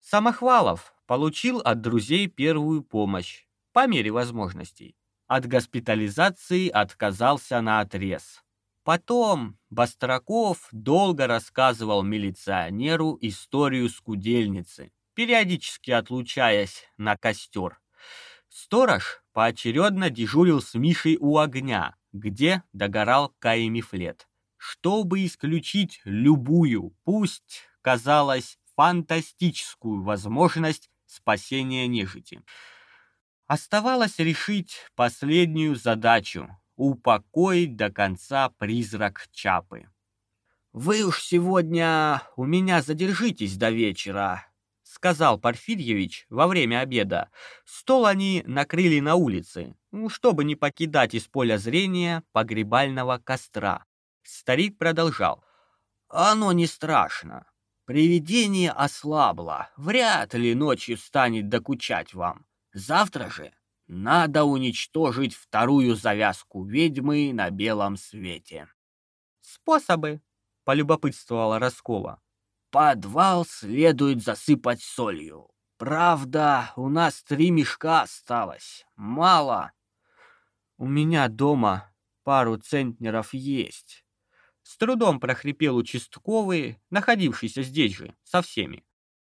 Самохвалов получил от друзей первую помощь, по мере возможностей. От госпитализации отказался на отрез. Потом Бастраков долго рассказывал милиционеру историю скудельницы, периодически отлучаясь на костер. Сторож поочередно дежурил с Мишей у огня, где догорал каемифлет, чтобы исключить любую, пусть, казалось, фантастическую возможность спасения нежити. Оставалось решить последнюю задачу — упокоить до конца призрак Чапы. «Вы уж сегодня у меня задержитесь до вечера», — сказал Порфирьевич во время обеда. Стол они накрыли на улице, ну, чтобы не покидать из поля зрения погребального костра. Старик продолжал. «Оно не страшно. Привидение ослабло, вряд ли ночью станет докучать вам. Завтра же надо уничтожить вторую завязку ведьмы на белом свете. Способы, полюбопытствовала Роскова. Подвал следует засыпать солью. Правда, у нас три мешка осталось. Мало. У меня дома пару центнеров есть. С трудом прохрипел участковый, находившийся здесь же, со всеми.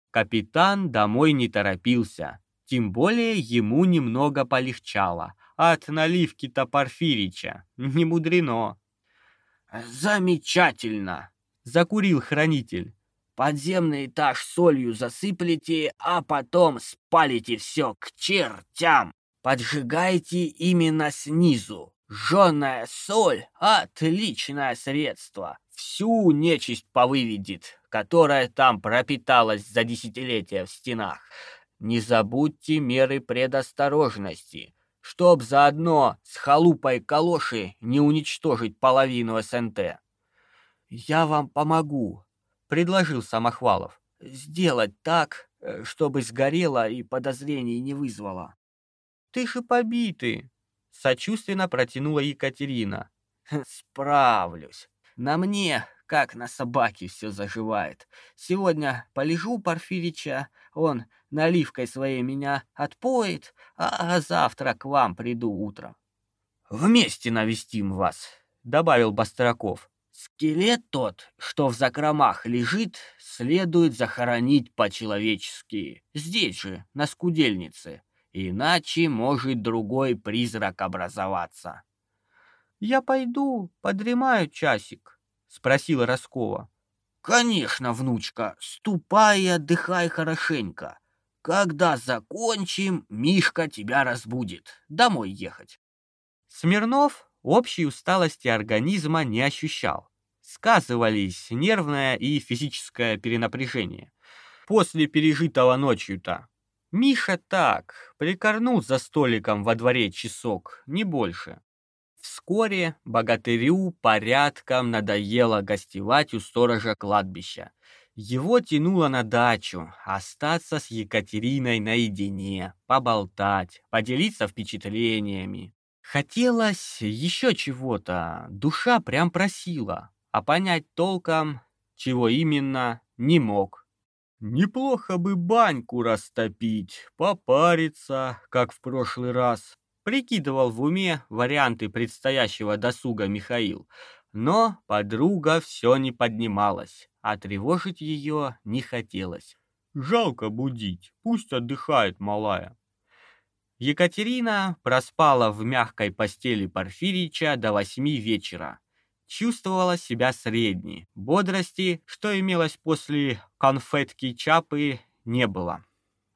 Капитан домой не торопился, тем более ему немного полегчало от наливки-то Порфирича. Не мудрено. «Замечательно!» — закурил хранитель. «Подземный этаж солью засыплете, а потом спалите все к чертям. Поджигайте именно снизу. Жженая соль — отличное средство. Всю нечисть повыведет, которая там пропиталась за десятилетия в стенах. Не забудьте меры предосторожности, чтоб заодно с халупой калоши не уничтожить половину СНТ. «Я вам помогу», — предложил Самохвалов. «Сделать так, э, чтобы сгорела и подозрений не вызвала. Ты же побитый, сочувственно протянула Екатерина. Справлюсь. На мне, как на собаке, все заживает. Сегодня полежу у Порфирича, он наливкой своей меня отпоет, а завтра к вам приду утром. Вместе навестим вас, добавил Бастраков. Скелет тот, что в закромах лежит, следует захоронить по-человечески, здесь же, на скудельнице, иначе может другой призрак образоваться. «Я пойду, подремаю часик», — спросила Роскова. «Конечно, внучка, ступай и отдыхай хорошенько. Когда закончим, Мишка тебя разбудит. Домой ехать». Смирнов общей усталости организма не ощущал. Сказывались нервное и физическое перенапряжение. После пережитого ночью-то. Миша так, прикорнул за столиком во дворе часок, не больше. Вскоре богатырю порядком надоело гостевать у сторожа кладбища. Его тянуло на дачу, остаться с Екатериной наедине, поболтать, поделиться впечатлениями. Хотелось еще чего-то, душа прям просила, а понять толком, чего именно, не мог. Неплохо бы баньку растопить, попариться, как в прошлый раз. Прикидывал в уме варианты предстоящего досуга Михаил, но подруга все не поднималась, а тревожить ее не хотелось. Жалко будить, пусть отдыхает малая. Екатерина проспала в мягкой постели Порфирича до восьми вечера. Чувствовала себя средней. Бодрости, что имелось после конфетки Чапы, не было.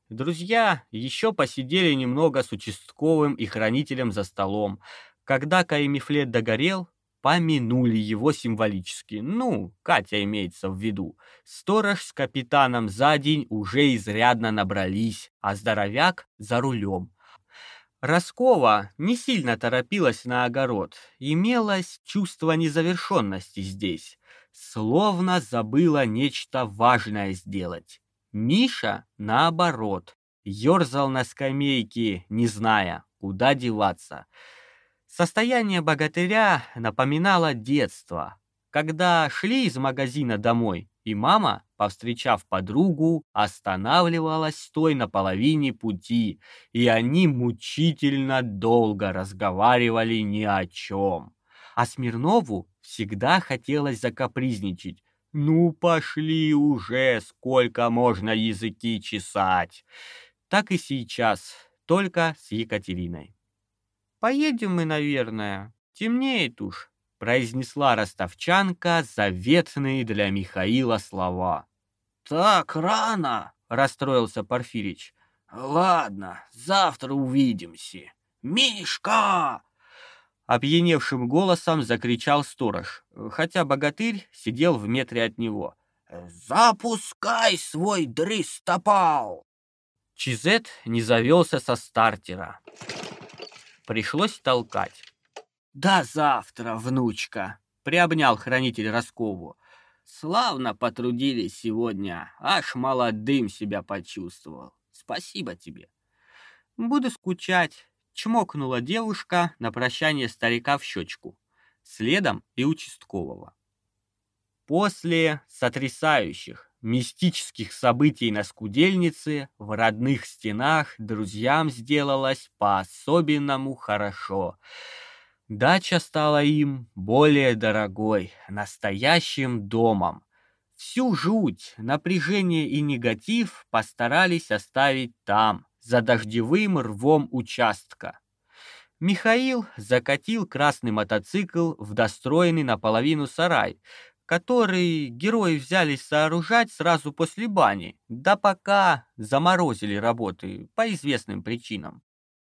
Друзья еще посидели немного с участковым и хранителем за столом. Когда Каимифлет догорел, помянули его символически. Ну, Катя имеется в виду. Сторож с капитаном за день уже изрядно набрались, а здоровяк за рулем. Роскова не сильно торопилась на огород, имелось чувство незавершенности здесь, словно забыла нечто важное сделать. Миша, наоборот, ерзал на скамейке, не зная, куда деваться. Состояние богатыря напоминало детство, когда шли из магазина домой, и мама, повстречав подругу, останавливалась с той на половине пути, и они мучительно долго разговаривали ни о чем. А Смирнову всегда хотелось закапризничать. «Ну, пошли уже, сколько можно языки чесать!» Так и сейчас, только с Екатериной. «Поедем мы, наверное. Темнеет уж», произнесла ростовчанка заветные для Михаила слова. «Так рано!» — расстроился Порфирич. «Ладно, завтра увидимся. Мишка!» Опьяневшим голосом закричал сторож, хотя богатырь сидел в метре от него. «Запускай свой дрыстопал!» Чизет не завелся со стартера. Пришлось толкать. «До завтра, внучка!» — приобнял хранитель Роскову. «Славно потрудились сегодня, аж молодым себя почувствовал. Спасибо тебе». «Буду скучать», — чмокнула девушка на прощание старика в щечку. Следом и участкового. После сотрясающих, мистических событий на скудельнице в родных стенах друзьям сделалось по-особенному хорошо — Дача стала им более дорогой, настоящим домом. Всю жуть, напряжение и негатив постарались оставить там, за дождевым рвом участка. Михаил закатил красный мотоцикл в достроенный наполовину сарай, который герои взялись сооружать сразу после бани, да пока заморозили работы по известным причинам.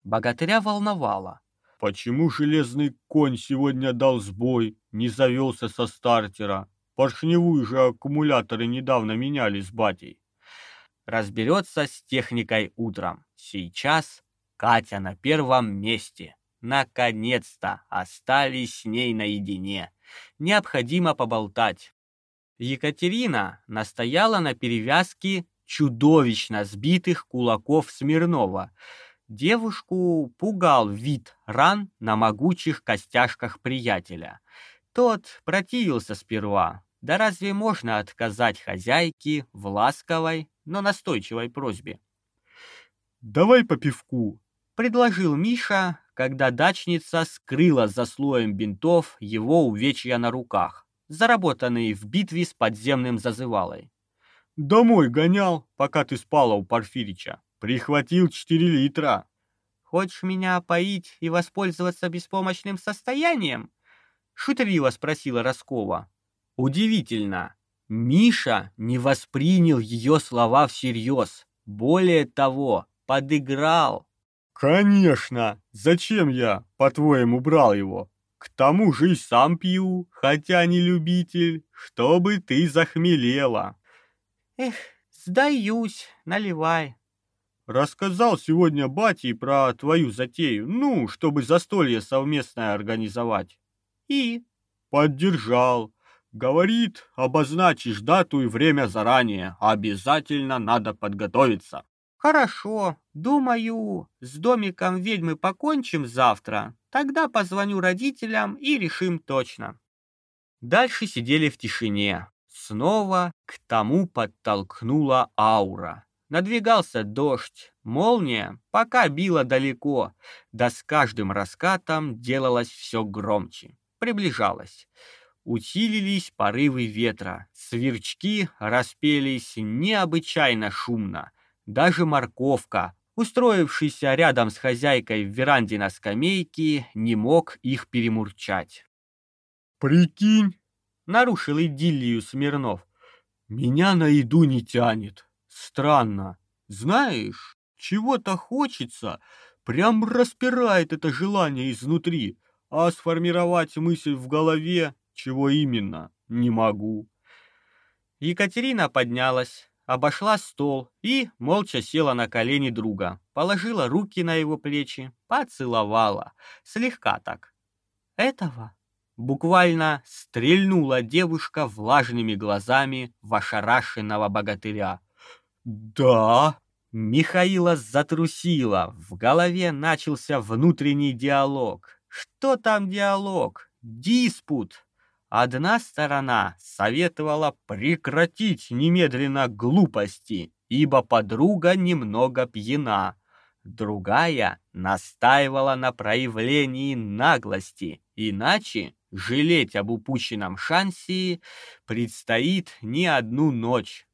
Богатыря волновало, Почему железный конь сегодня дал сбой, не завелся со стартера? Поршневую же аккумуляторы недавно меняли с батей. Разберется с техникой утром. Сейчас Катя на первом месте. Наконец-то остались с ней наедине. Необходимо поболтать. Екатерина настояла на перевязке чудовищно сбитых кулаков Смирнова. Девушку пугал вид ран на могучих костяшках приятеля. Тот противился сперва. Да разве можно отказать хозяйке в ласковой, но настойчивой просьбе? «Давай по пивку», — предложил Миша, когда дачница скрыла за слоем бинтов его увечья на руках, заработанные в битве с подземным зазывалой. «Домой гонял, пока ты спала у Порфирича. Прихватил четыре литра». «Хочешь меня поить и воспользоваться беспомощным состоянием?» — шутливо спросила Роскова. Удивительно, Миша не воспринял ее слова всерьез. Более того, подыграл. «Конечно! Зачем я, по-твоему, брал его? К тому же и сам пью, хотя не любитель, чтобы ты захмелела». «Эх, сдаюсь, наливай». Рассказал сегодня бате про твою затею, ну, чтобы застолье совместное организовать. И? Поддержал. Говорит, обозначишь дату и время заранее, обязательно надо подготовиться. Хорошо, думаю, с домиком ведьмы покончим завтра. Тогда позвоню родителям и решим точно. Дальше сидели в тишине. Снова к тому подтолкнула аура. Надвигался дождь, молния пока била далеко, да с каждым раскатом делалось все громче. Приближалась. Усилились порывы ветра, сверчки распелись необычайно шумно. Даже морковка, устроившийся рядом с хозяйкой в веранде на скамейке, не мог их перемурчать. «Прикинь!» — нарушил идиллию Смирнов. «Меня на еду не тянет. Странно. Знаешь, чего-то хочется, прям распирает это желание изнутри, а сформировать мысль в голове чего именно? Не могу. Екатерина поднялась, обошла стол и молча села на колени друга, положила руки на его плечи, поцеловала, слегка так. Этого буквально стрельнула девушка влажными глазами в ошарашенного богатыря. «Да?» Михаила затрусила, в голове начался внутренний диалог. Что там диалог? Диспут. Одна сторона советовала прекратить немедленно глупости, ибо подруга немного пьяна. Другая настаивала на проявлении наглости, иначе жалеть об упущенном шансе предстоит не одну ночь.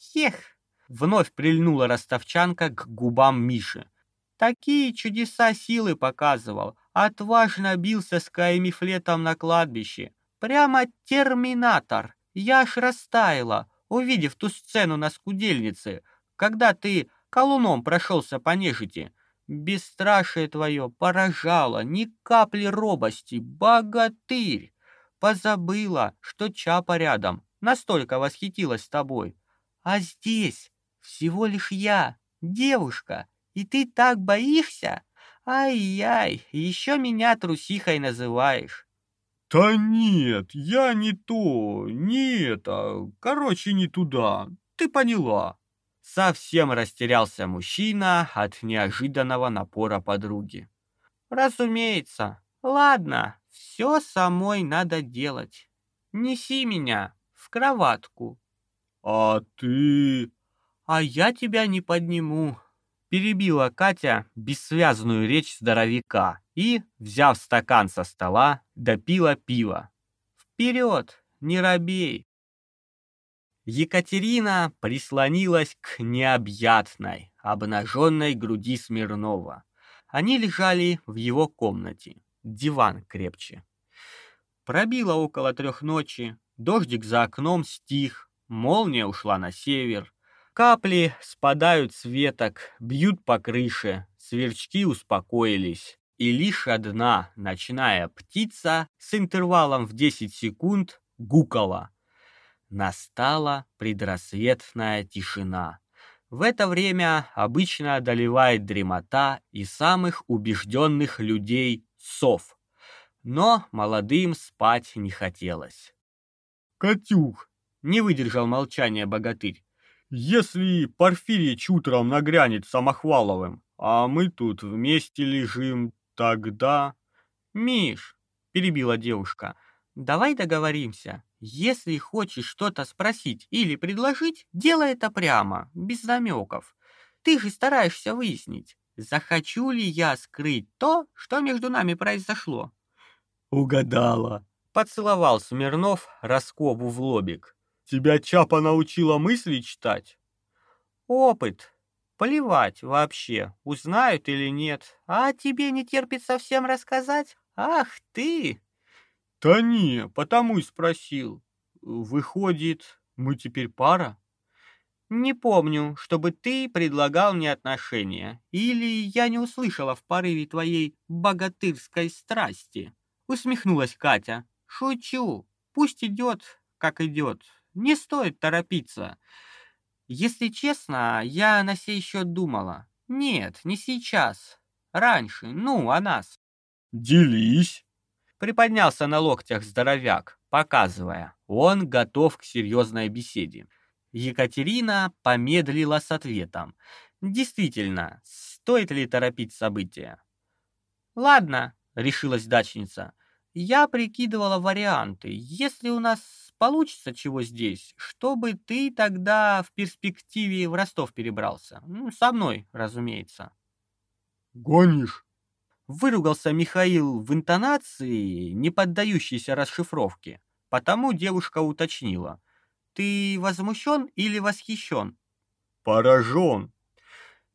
Хех! Вновь прильнула ростовчанка к губам Миши. Такие чудеса силы показывал, отважно бился с Каэмифлетом на кладбище. Прямо терминатор. Я аж растаяла, увидев ту сцену на скудельнице, когда ты колуном прошелся по нежити. Бесстрашие твое поражало, ни капли робости, богатырь. Позабыла, что Чапа рядом, настолько восхитилась тобой. А здесь всего лишь я, девушка, и ты так боишься? Ай-яй, еще меня трусихой называешь. «Да нет, я не то, не это, короче, не туда, ты поняла». Совсем растерялся мужчина от неожиданного напора подруги. «Разумеется. Ладно, все самой надо делать. Неси меня в кроватку». «А ты...» «А я тебя не подниму перебила Катя бессвязную речь здоровяка и, взяв стакан со стола, допила пиво. «Вперед, не робей!» Екатерина прислонилась к необъятной, обнаженной груди Смирнова. Они лежали в его комнате, диван крепче. Пробило около трех ночи, дождик за окном стих, молния ушла на север, Капли спадают с веток, бьют по крыше, сверчки успокоились. И лишь одна ночная птица с интервалом в 10 секунд гукала. Настала предрассветная тишина. В это время обычно одолевает дремота и самых убежденных людей сов. Но молодым спать не хотелось. «Катюх!» — не выдержал молчания богатырь. Если Порфирич утром нагрянет Самохваловым, а мы тут вместе лежим, тогда... Миш, перебила девушка, давай договоримся. Если хочешь что-то спросить или предложить, делай это прямо, без намеков. Ты же стараешься выяснить, захочу ли я скрыть то, что между нами произошло. Угадала. Поцеловал Смирнов Роскову в лобик. Тебя Чапа научила мысли читать? Опыт. Плевать вообще, узнают или нет. А тебе не терпит совсем рассказать? Ах ты! Да не, потому и спросил. Выходит, мы теперь пара? Не помню, чтобы ты предлагал мне отношения, или я не услышала в порыве твоей богатырской страсти. Усмехнулась Катя. Шучу. Пусть идет, как идет. Не стоит торопиться. Если честно, я на сей счет думала. Нет, не сейчас. Раньше, ну, о нас. Делись. Приподнялся на локтях здоровяк, показывая, он готов к серьезной беседе. Екатерина помедлила с ответом. Действительно, стоит ли торопить события? Ладно, решилась дачница. Я прикидывала варианты. Если у нас получится чего здесь, чтобы ты тогда в перспективе в Ростов перебрался. Ну, со мной, разумеется. Гонишь? Выругался Михаил в интонации, не поддающейся расшифровке. Потому девушка уточнила. Ты возмущен или восхищен? Поражен.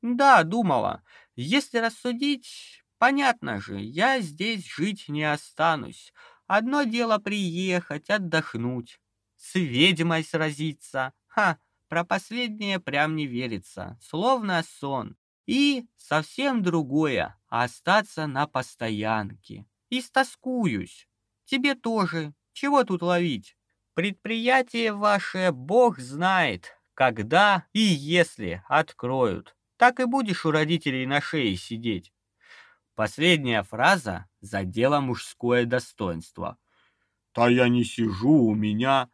Да, думала. Если рассудить, понятно же, я здесь жить не останусь. Одно дело приехать, отдохнуть, с ведьмой сразиться. Ха, про последнее прям не верится, словно сон. И совсем другое — остаться на постоянке. И стоскуюсь. Тебе тоже. Чего тут ловить? Предприятие ваше бог знает, когда и если откроют. Так и будешь у родителей на шее сидеть. Последняя фраза задела мужское достоинство. «Да я не сижу, у меня...»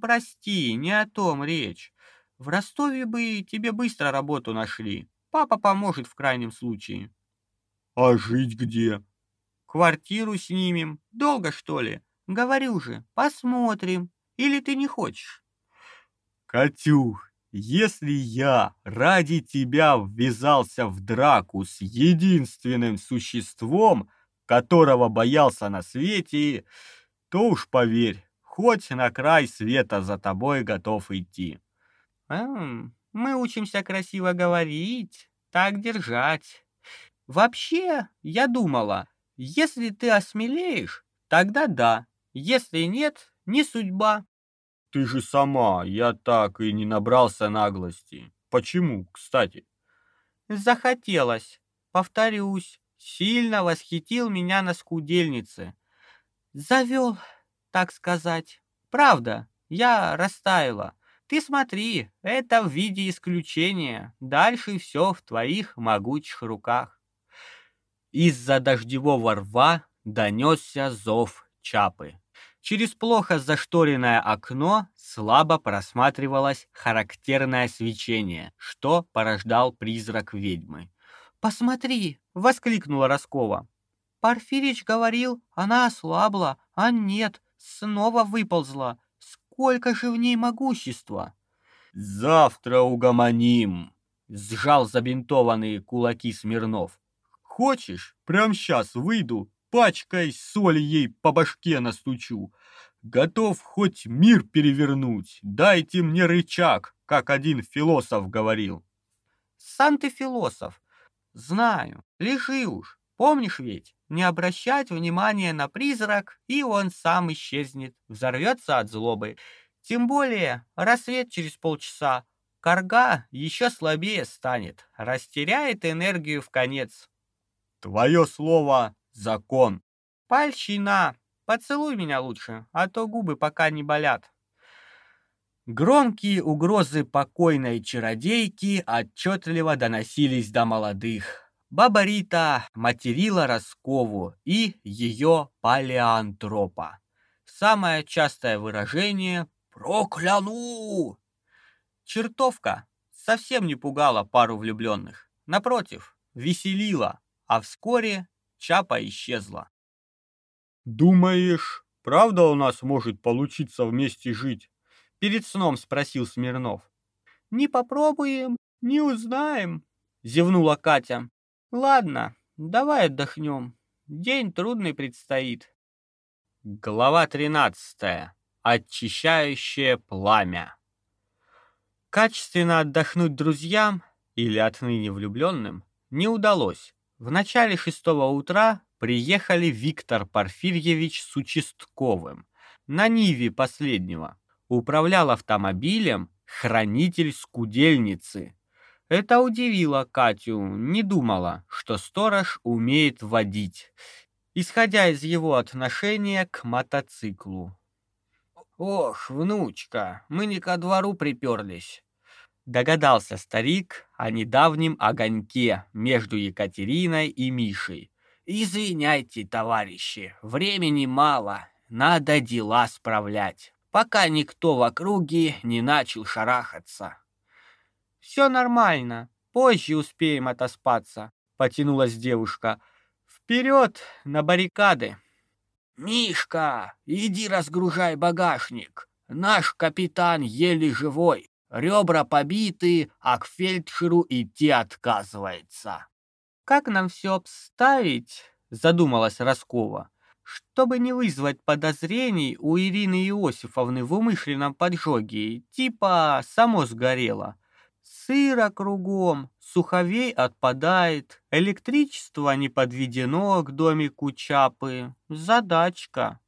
«Прости, не о том речь. В Ростове бы тебе быстро работу нашли. Папа поможет в крайнем случае». «А жить где?» «Квартиру снимем. Долго, что ли? Говорю же, посмотрим. Или ты не хочешь?» «Катюх, если я ради тебя ввязался в драку с единственным существом, которого боялся на свете, то уж поверь, хоть на край света за тобой готов идти. Эм, мы учимся красиво говорить, так держать. Вообще, я думала, если ты осмелеешь, тогда да, если нет, не судьба. Ты же сама, я так и не набрался наглости. Почему, кстати? Захотелось. Повторюсь, сильно восхитил меня на скудельнице. Завел, так сказать. Правда, я растаяла. Ты смотри, это в виде исключения. Дальше все в твоих могучих руках. Из-за дождевого рва донесся зов чапы. Через плохо зашторенное окно слабо просматривалось характерное свечение, что порождал призрак ведьмы. «Посмотри!» — воскликнула Роскова. «Порфирич говорил, она ослабла, а нет, снова выползла. Сколько же в ней могущества!» «Завтра угомоним!» — сжал забинтованные кулаки Смирнов. «Хочешь, прямо сейчас выйду пачкой соли ей по башке настучу. Готов хоть мир перевернуть, дайте мне рычаг, как один философ говорил. Сам ты философ. Знаю, лежи уж. Помнишь ведь, не обращать внимания на призрак, и он сам исчезнет, взорвется от злобы. Тем более, рассвет через полчаса. Карга еще слабее станет, растеряет энергию в конец. Твое слово закон. Пальщина, поцелуй меня лучше, а то губы пока не болят. Громкие угрозы покойной чародейки отчетливо доносились до молодых. Баба Рита материла Роскову и ее палеантропа. Самое частое выражение «прокляну». Чертовка совсем не пугала пару влюбленных. Напротив, веселила, а вскоре Чапа исчезла. «Думаешь, правда у нас может получиться вместе жить?» Перед сном спросил Смирнов. «Не попробуем, не узнаем», — зевнула Катя. «Ладно, давай отдохнем. День трудный предстоит». Глава тринадцатая. Очищающее пламя. Качественно отдохнуть друзьям или отныне влюбленным не удалось. В начале шестого утра приехали Виктор Порфирьевич с участковым на Ниве последнего. Управлял автомобилем хранитель скудельницы. Это удивило Катю, не думала, что сторож умеет водить, исходя из его отношения к мотоциклу. «Ох, внучка, мы не ко двору приперлись», Догадался старик о недавнем огоньке между Екатериной и Мишей. «Извиняйте, товарищи, времени мало, надо дела справлять, пока никто в округе не начал шарахаться». «Все нормально, позже успеем отоспаться», — потянулась девушка. «Вперед, на баррикады!» «Мишка, иди разгружай багажник, наш капитан еле живой, Ребра побиты, а к фельдшеру идти отказывается. «Как нам все обставить?» — задумалась Роскова. «Чтобы не вызвать подозрений у Ирины Иосифовны в умышленном поджоге, типа само сгорело. Сыро кругом, суховей отпадает, электричество не подведено к домику Чапы. Задачка».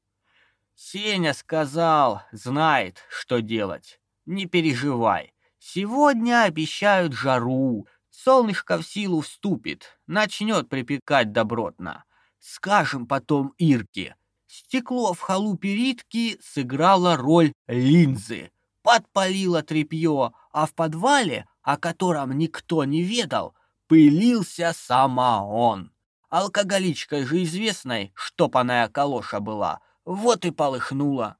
Сеня сказал, знает, что делать. Не переживай. Сегодня обещают жару. Солнышко в силу вступит, начнет припекать добротно. Скажем потом Ирке. Стекло в халупе Ритки сыграло роль линзы. Подпалило тряпье, а в подвале, о котором никто не ведал, пылился сама он. Алкоголичкой же известной штопаная калоша была, вот и полыхнула.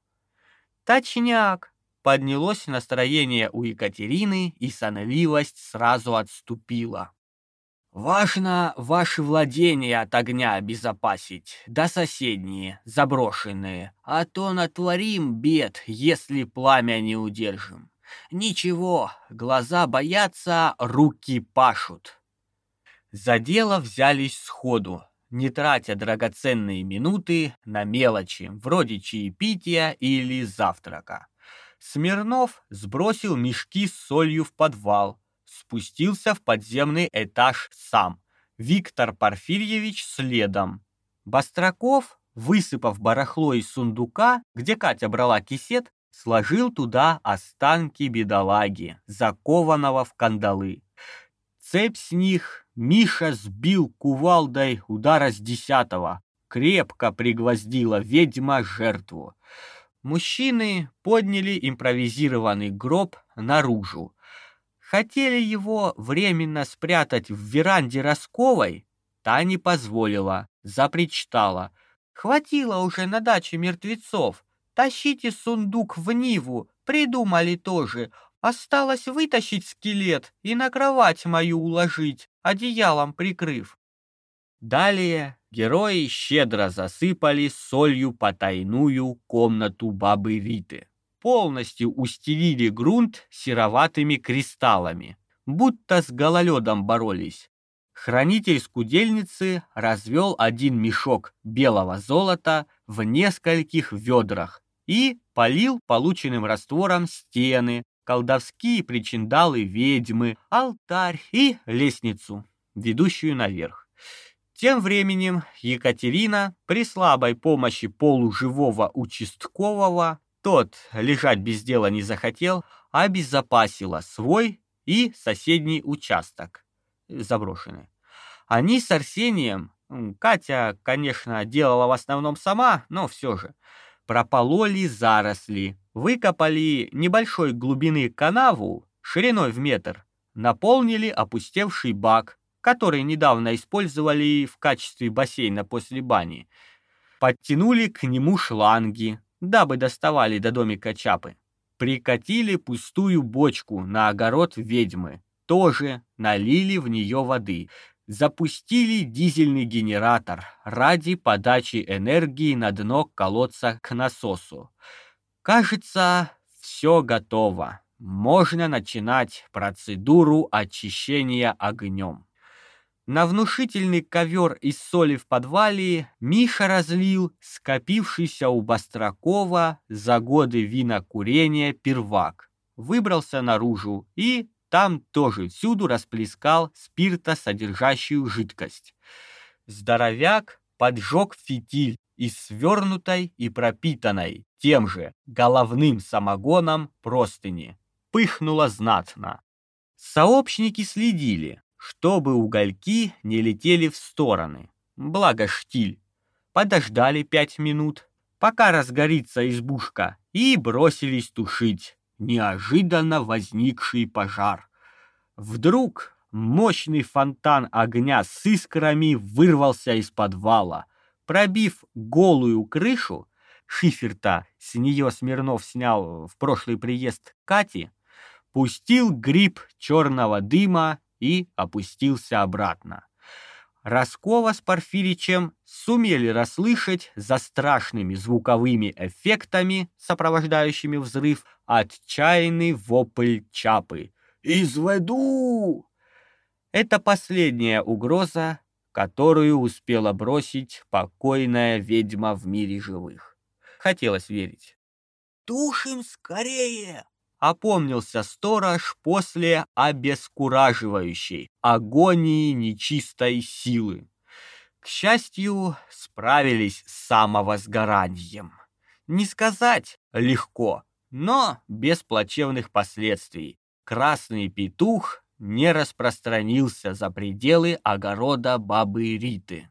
«Точняк!» Поднялось настроение у Екатерины, и сонливость сразу отступила. «Важно ваши владения от огня обезопасить, да соседние, заброшенные, а то натворим бед, если пламя не удержим. Ничего, глаза боятся, руки пашут». За дело взялись сходу, не тратя драгоценные минуты на мелочи, вроде чаепития или завтрака. Смирнов сбросил мешки с солью в подвал, спустился в подземный этаж сам. Виктор Порфирьевич следом. Бастраков, высыпав барахло из сундука, где Катя брала кисет, сложил туда останки бедолаги, закованного в кандалы. Цепь с них Миша сбил кувалдой удара с десятого, крепко пригвоздила ведьма жертву. Мужчины подняли импровизированный гроб наружу. Хотели его временно спрятать в веранде Росковой, та не позволила, запричитала. «Хватило уже на даче мертвецов. Тащите сундук в Ниву, придумали тоже. Осталось вытащить скелет и на кровать мою уложить, одеялом прикрыв». Далее герои щедро засыпали солью потайную комнату бабы Риты. Полностью устелили грунт сероватыми кристаллами, будто с гололедом боролись. Хранитель скудельницы развел один мешок белого золота в нескольких ведрах и полил полученным раствором стены, колдовские причиндалы ведьмы, алтарь и лестницу, ведущую наверх. Тем временем Екатерина при слабой помощи полуживого участкового, тот лежать без дела не захотел, обезопасила свой и соседний участок, заброшенный. Они с Арсением, Катя, конечно, делала в основном сама, но все же, пропололи заросли, выкопали небольшой глубины канаву шириной в метр, наполнили опустевший бак, который недавно использовали в качестве бассейна после бани. Подтянули к нему шланги, дабы доставали до домика Чапы. Прикатили пустую бочку на огород ведьмы. Тоже налили в нее воды. Запустили дизельный генератор ради подачи энергии на дно колодца к насосу. Кажется, все готово. Можно начинать процедуру очищения огнем. На внушительный ковер из соли в подвале Миша разлил скопившийся у Бастракова за годы винокурения первак. Выбрался наружу и там тоже всюду расплескал спиртосодержащую жидкость. Здоровяк поджег фитиль из свернутой и пропитанной тем же головным самогоном простыни. Пыхнуло знатно. Сообщники следили, чтобы угольки не летели в стороны. Благо штиль. Подождали пять минут, пока разгорится избушка, и бросились тушить неожиданно возникший пожар. Вдруг мощный фонтан огня с искрами вырвался из подвала. Пробив голую крышу, шифер-то с нее Смирнов снял в прошлый приезд Кати, пустил гриб черного дыма и опустился обратно. Роскова с Порфиричем сумели расслышать за страшными звуковыми эффектами, сопровождающими взрыв, отчаянный вопль Чапы. «Изведу!» Это последняя угроза, которую успела бросить покойная ведьма в мире живых. Хотелось верить. «Тушим скорее!» Опомнился сторож после обескураживающей агонии нечистой силы. К счастью, справились с самовозгоранием. Не сказать легко, но без плачевных последствий. Красный петух не распространился за пределы огорода бабы Риты.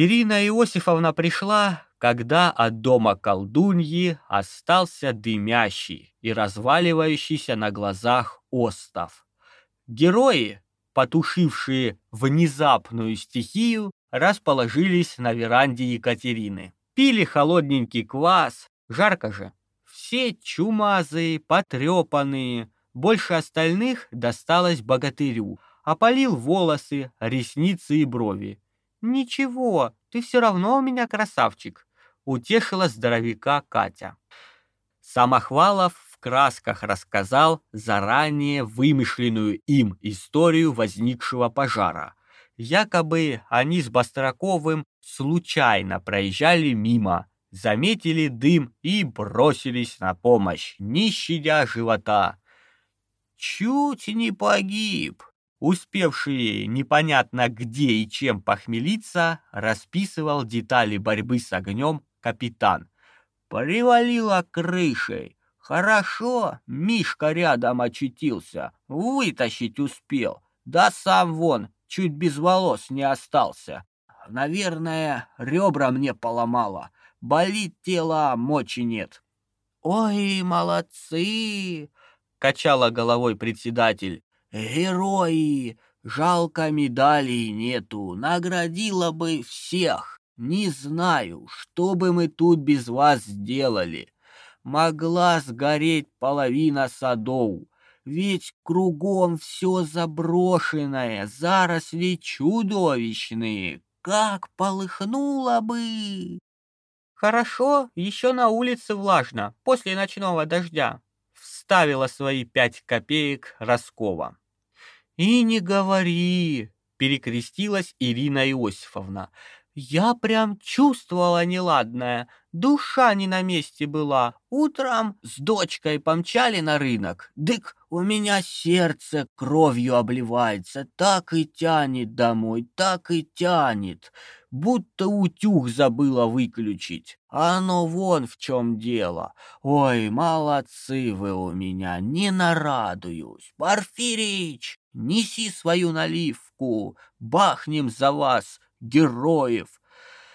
Ирина Иосифовна пришла, когда от дома колдуньи остался дымящий и разваливающийся на глазах остов. Герои, потушившие внезапную стихию, расположились на веранде Екатерины. Пили холодненький квас, жарко же. Все чумазые, потрепанные, больше остальных досталось богатырю, опалил волосы, ресницы и брови. «Ничего, ты все равно у меня красавчик», — утешила здоровяка Катя. Самохвалов в красках рассказал заранее вымышленную им историю возникшего пожара. Якобы они с Бастраковым случайно проезжали мимо, заметили дым и бросились на помощь, не щадя живота. «Чуть не погиб», успевший непонятно где и чем похмелиться, расписывал детали борьбы с огнем капитан. Привалило крышей. Хорошо, Мишка рядом очутился, вытащить успел. Да сам вон, чуть без волос не остался. Наверное, ребра мне поломало. Болит тело, мочи нет. Ой, молодцы, качала головой председатель. Герои! Жалко медалей нету, наградила бы всех. Не знаю, что бы мы тут без вас сделали. Могла сгореть половина садов, ведь кругом все заброшенное, заросли чудовищные. Как полыхнуло бы! Хорошо, еще на улице влажно, после ночного дождя вставила свои пять копеек Роскова. «И не говори!» — перекрестилась Ирина Иосифовна. «Я прям чувствовала неладное, душа не на месте была. Утром с дочкой помчали на рынок. Дык, у меня сердце кровью обливается, так и тянет домой, так и тянет будто утюг забыла выключить. А оно вон в чем дело. Ой, молодцы вы у меня, не нарадуюсь. Порфирич, неси свою наливку, бахнем за вас, героев.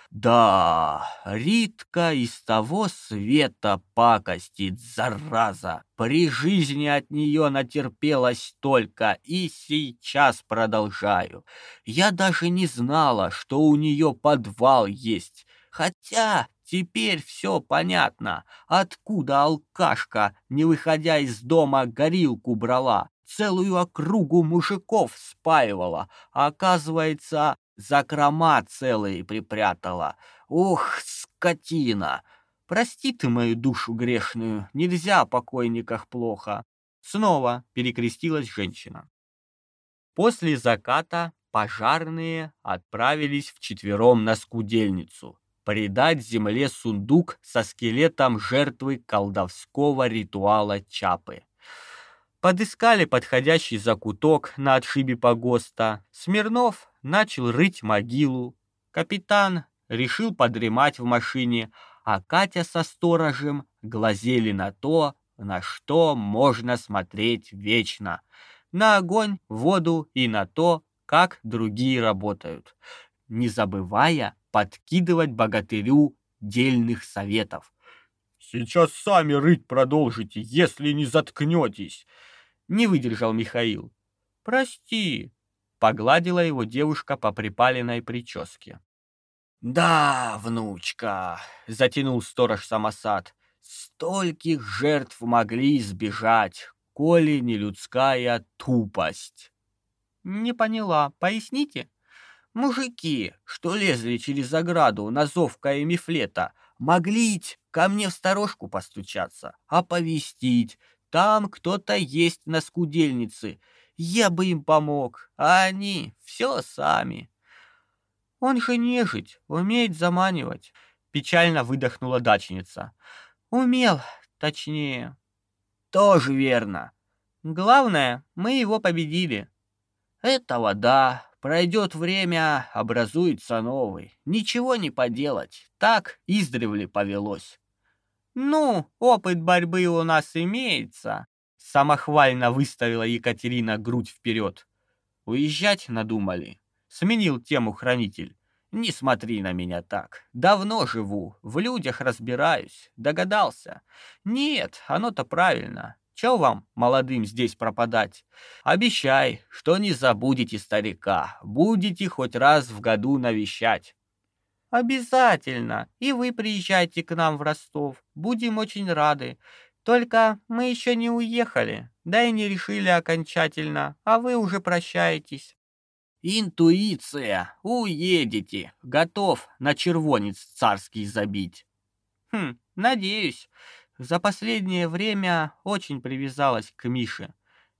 Да, Ритка из того света пакостит, зараза. При жизни от нее натерпелась только, и сейчас продолжаю. Я даже не знала, что у нее подвал есть. Хотя Теперь все понятно, откуда алкашка, не выходя из дома, горилку брала, целую округу мужиков спаивала, а оказывается, закрома целые припрятала. Ух, скотина! Прости ты мою душу грешную, нельзя о покойниках плохо. Снова перекрестилась женщина. После заката пожарные отправились вчетвером на скудельницу предать земле сундук со скелетом жертвы колдовского ритуала Чапы. Подыскали подходящий закуток на отшибе погоста. Смирнов начал рыть могилу. Капитан решил подремать в машине, а Катя со сторожем глазели на то, на что можно смотреть вечно. На огонь, воду и на то, как другие работают, не забывая подкидывать богатырю дельных советов. «Сейчас сами рыть продолжите, если не заткнетесь!» Не выдержал Михаил. «Прости», — погладила его девушка по припаленной прическе. «Да, внучка», — затянул сторож самосад, — «стольких жертв могли избежать, коли не людская тупость». «Не поняла, поясните?» Мужики, что лезли через ограду на зов Каэмифлета, могли ко мне в сторожку постучаться, оповестить. Там кто-то есть на скудельнице. Я бы им помог, а они все сами. Он же нежить, умеет заманивать. Печально выдохнула дачница. Умел, точнее. Тоже верно. Главное, мы его победили. Этого да, Пройдет время, образуется новый. Ничего не поделать. Так издревле повелось. Ну, опыт борьбы у нас имеется. Самохвально выставила Екатерина грудь вперед. Уезжать надумали. Сменил тему хранитель. Не смотри на меня так. Давно живу, в людях разбираюсь. Догадался. Нет, оно-то правильно. Чё вам, молодым, здесь пропадать? Обещай, что не забудете старика, будете хоть раз в году навещать. Обязательно, и вы приезжайте к нам в Ростов, будем очень рады. Только мы еще не уехали, да и не решили окончательно, а вы уже прощаетесь. Интуиция, уедете, готов на червонец царский забить. Хм, надеюсь. За последнее время очень привязалась к Мише.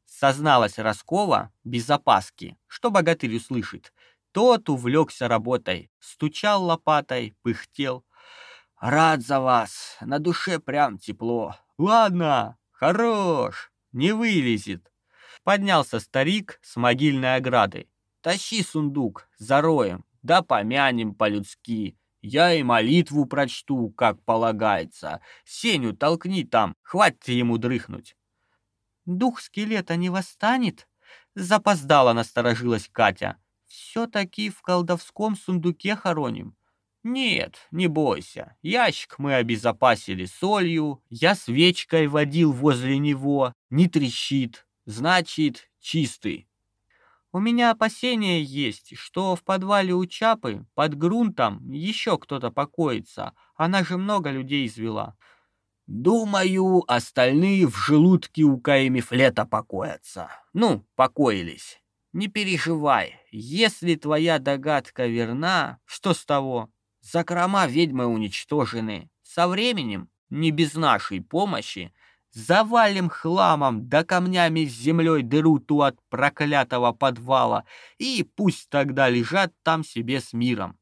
Созналась Роскова без опаски, что богатырь услышит. Тот увлекся работой, стучал лопатой, пыхтел. «Рад за вас, на душе прям тепло». «Ладно, хорош, не вылезет». Поднялся старик с могильной ограды. «Тащи сундук, зароем, да помянем по-людски. Я и молитву прочту, как полагается. Сеню толкни там, хватит ему дрыхнуть. Дух скелета не восстанет? Запоздала насторожилась Катя. Все-таки в колдовском сундуке хороним. Нет, не бойся. Ящик мы обезопасили солью, я свечкой водил возле него, не трещит. Значит, чистый. У меня опасения есть, что в подвале у Чапы под грунтом еще кто-то покоится. Она же много людей извела. Думаю, остальные в желудке у Каэмифлета покоятся. Ну, покоились. Не переживай, если твоя догадка верна, что с того? Закрома ведьмы уничтожены. Со временем, не без нашей помощи, Завалим хламом да камнями с землей дыру ту от проклятого подвала, и пусть тогда лежат там себе с миром.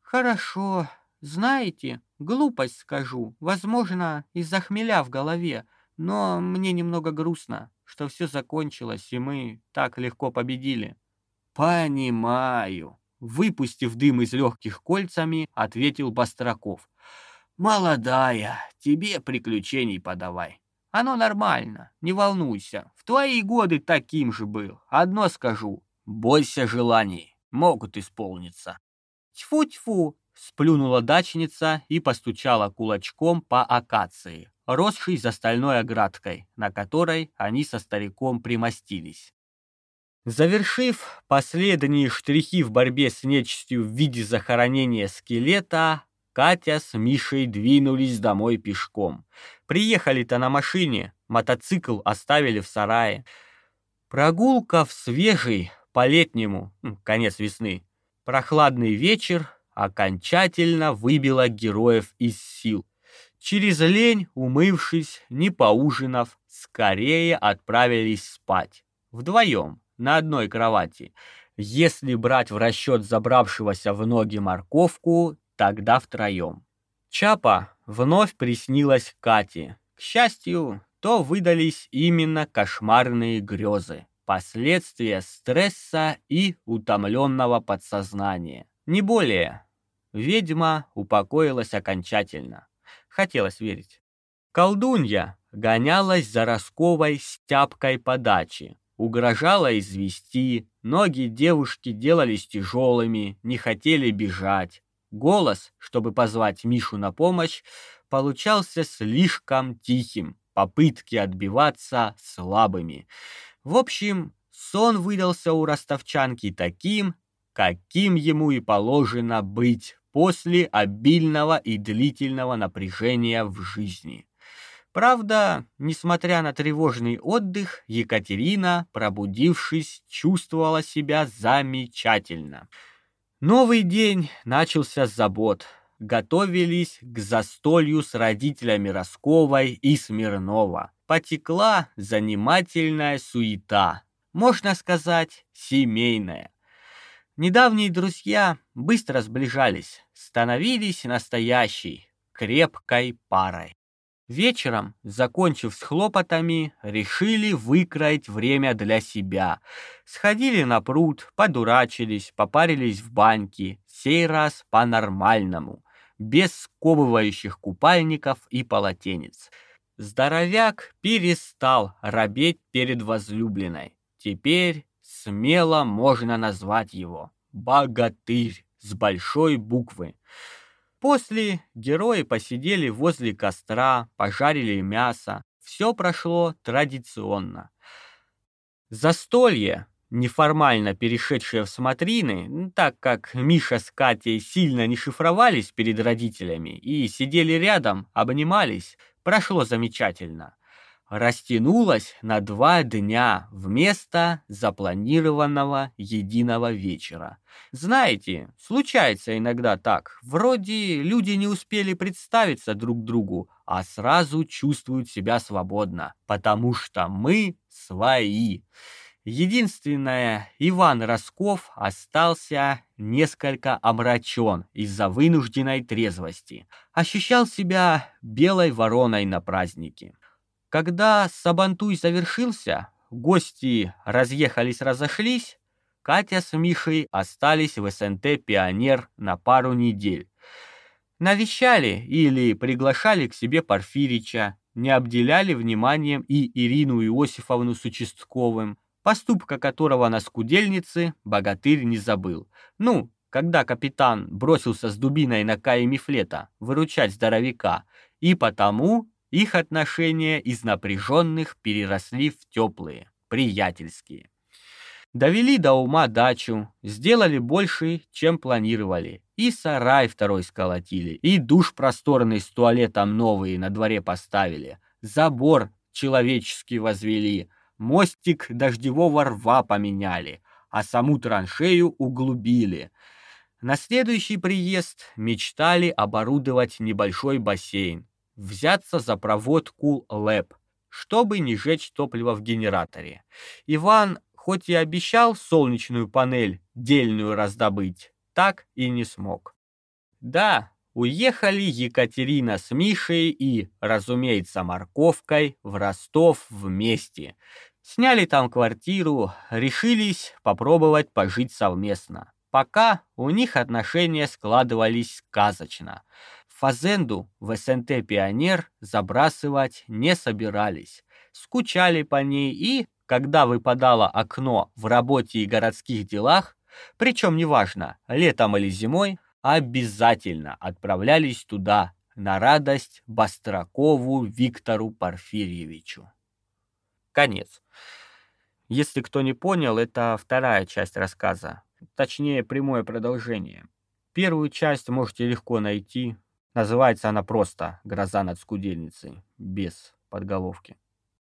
Хорошо, знаете, глупость скажу, возможно, из-за хмеля в голове, но мне немного грустно, что все закончилось, и мы так легко победили. Понимаю. Выпустив дым из легких кольцами, ответил Бастраков. «Молодая, тебе приключений подавай. Оно нормально, не волнуйся. В твои годы таким же был. Одно скажу, бойся желаний, могут исполниться». «Тьфу-тьфу!» — сплюнула дачница и постучала кулачком по акации, росшей за стальной оградкой, на которой они со стариком примостились. Завершив последние штрихи в борьбе с нечистью в виде захоронения скелета, Катя с Мишей двинулись домой пешком. Приехали-то на машине, мотоцикл оставили в сарае. Прогулка в свежий, по-летнему, конец весны, прохладный вечер окончательно выбила героев из сил. Через лень, умывшись, не поужинав, скорее отправились спать. Вдвоем, на одной кровати. Если брать в расчет забравшегося в ноги морковку, тогда втроем. Чапа вновь приснилась Кате. К счастью, то выдались именно кошмарные грезы, последствия стресса и утомленного подсознания. Не более. Ведьма упокоилась окончательно. Хотелось верить. Колдунья гонялась за Росковой с тяпкой подачи, угрожала извести, ноги девушки делались тяжелыми, не хотели бежать. Голос, чтобы позвать Мишу на помощь, получался слишком тихим, попытки отбиваться слабыми. В общем, сон выдался у ростовчанки таким, каким ему и положено быть после обильного и длительного напряжения в жизни. Правда, несмотря на тревожный отдых, Екатерина, пробудившись, чувствовала себя замечательно. Новый день начался с забот. Готовились к застолью с родителями Росковой и Смирнова. Потекла занимательная суета, можно сказать, семейная. Недавние друзья быстро сближались, становились настоящей, крепкой парой. Вечером, закончив с хлопотами, решили выкроить время для себя. Сходили на пруд, подурачились, попарились в баньке, сей раз по-нормальному, без сковывающих купальников и полотенец. Здоровяк перестал робеть перед возлюбленной. Теперь смело можно назвать его богатырь с большой буквы. После герои посидели возле костра, пожарили мясо. Все прошло традиционно. Застолье, неформально перешедшее в смотрины, так как Миша с Катей сильно не шифровались перед родителями и сидели рядом, обнимались, прошло замечательно растянулась на два дня вместо запланированного единого вечера. Знаете, случается иногда так. Вроде люди не успели представиться друг другу, а сразу чувствуют себя свободно, потому что мы свои. Единственное, Иван Росков остался несколько омрачен из-за вынужденной трезвости. Ощущал себя белой вороной на празднике. Когда Сабантуй завершился, гости разъехались-разошлись, Катя с Мишей остались в СНТ «Пионер» на пару недель. Навещали или приглашали к себе Порфирича, не обделяли вниманием и Ирину Иосифовну с участковым, поступка которого на скудельнице богатырь не забыл. Ну, когда капитан бросился с дубиной на Каи Мифлета выручать здоровяка, и потому их отношения из напряженных переросли в теплые, приятельские. Довели до ума дачу, сделали больше, чем планировали. И сарай второй сколотили, и душ просторный с туалетом новые на дворе поставили, забор человеческий возвели, мостик дождевого рва поменяли, а саму траншею углубили. На следующий приезд мечтали оборудовать небольшой бассейн, взяться за проводку ЛЭП, чтобы не жечь топливо в генераторе. Иван хоть и обещал солнечную панель дельную раздобыть, так и не смог. Да, уехали Екатерина с Мишей и, разумеется, морковкой в Ростов вместе. Сняли там квартиру, решились попробовать пожить совместно. Пока у них отношения складывались сказочно. Фазенду в СНТ «Пионер» забрасывать не собирались. Скучали по ней и, когда выпадало окно в работе и городских делах, причем неважно, летом или зимой, обязательно отправлялись туда на радость Бастракову Виктору Порфирьевичу. Конец. Если кто не понял, это вторая часть рассказа, точнее прямое продолжение. Первую часть можете легко найти Называется она просто «Гроза над скудельницей», без подголовки.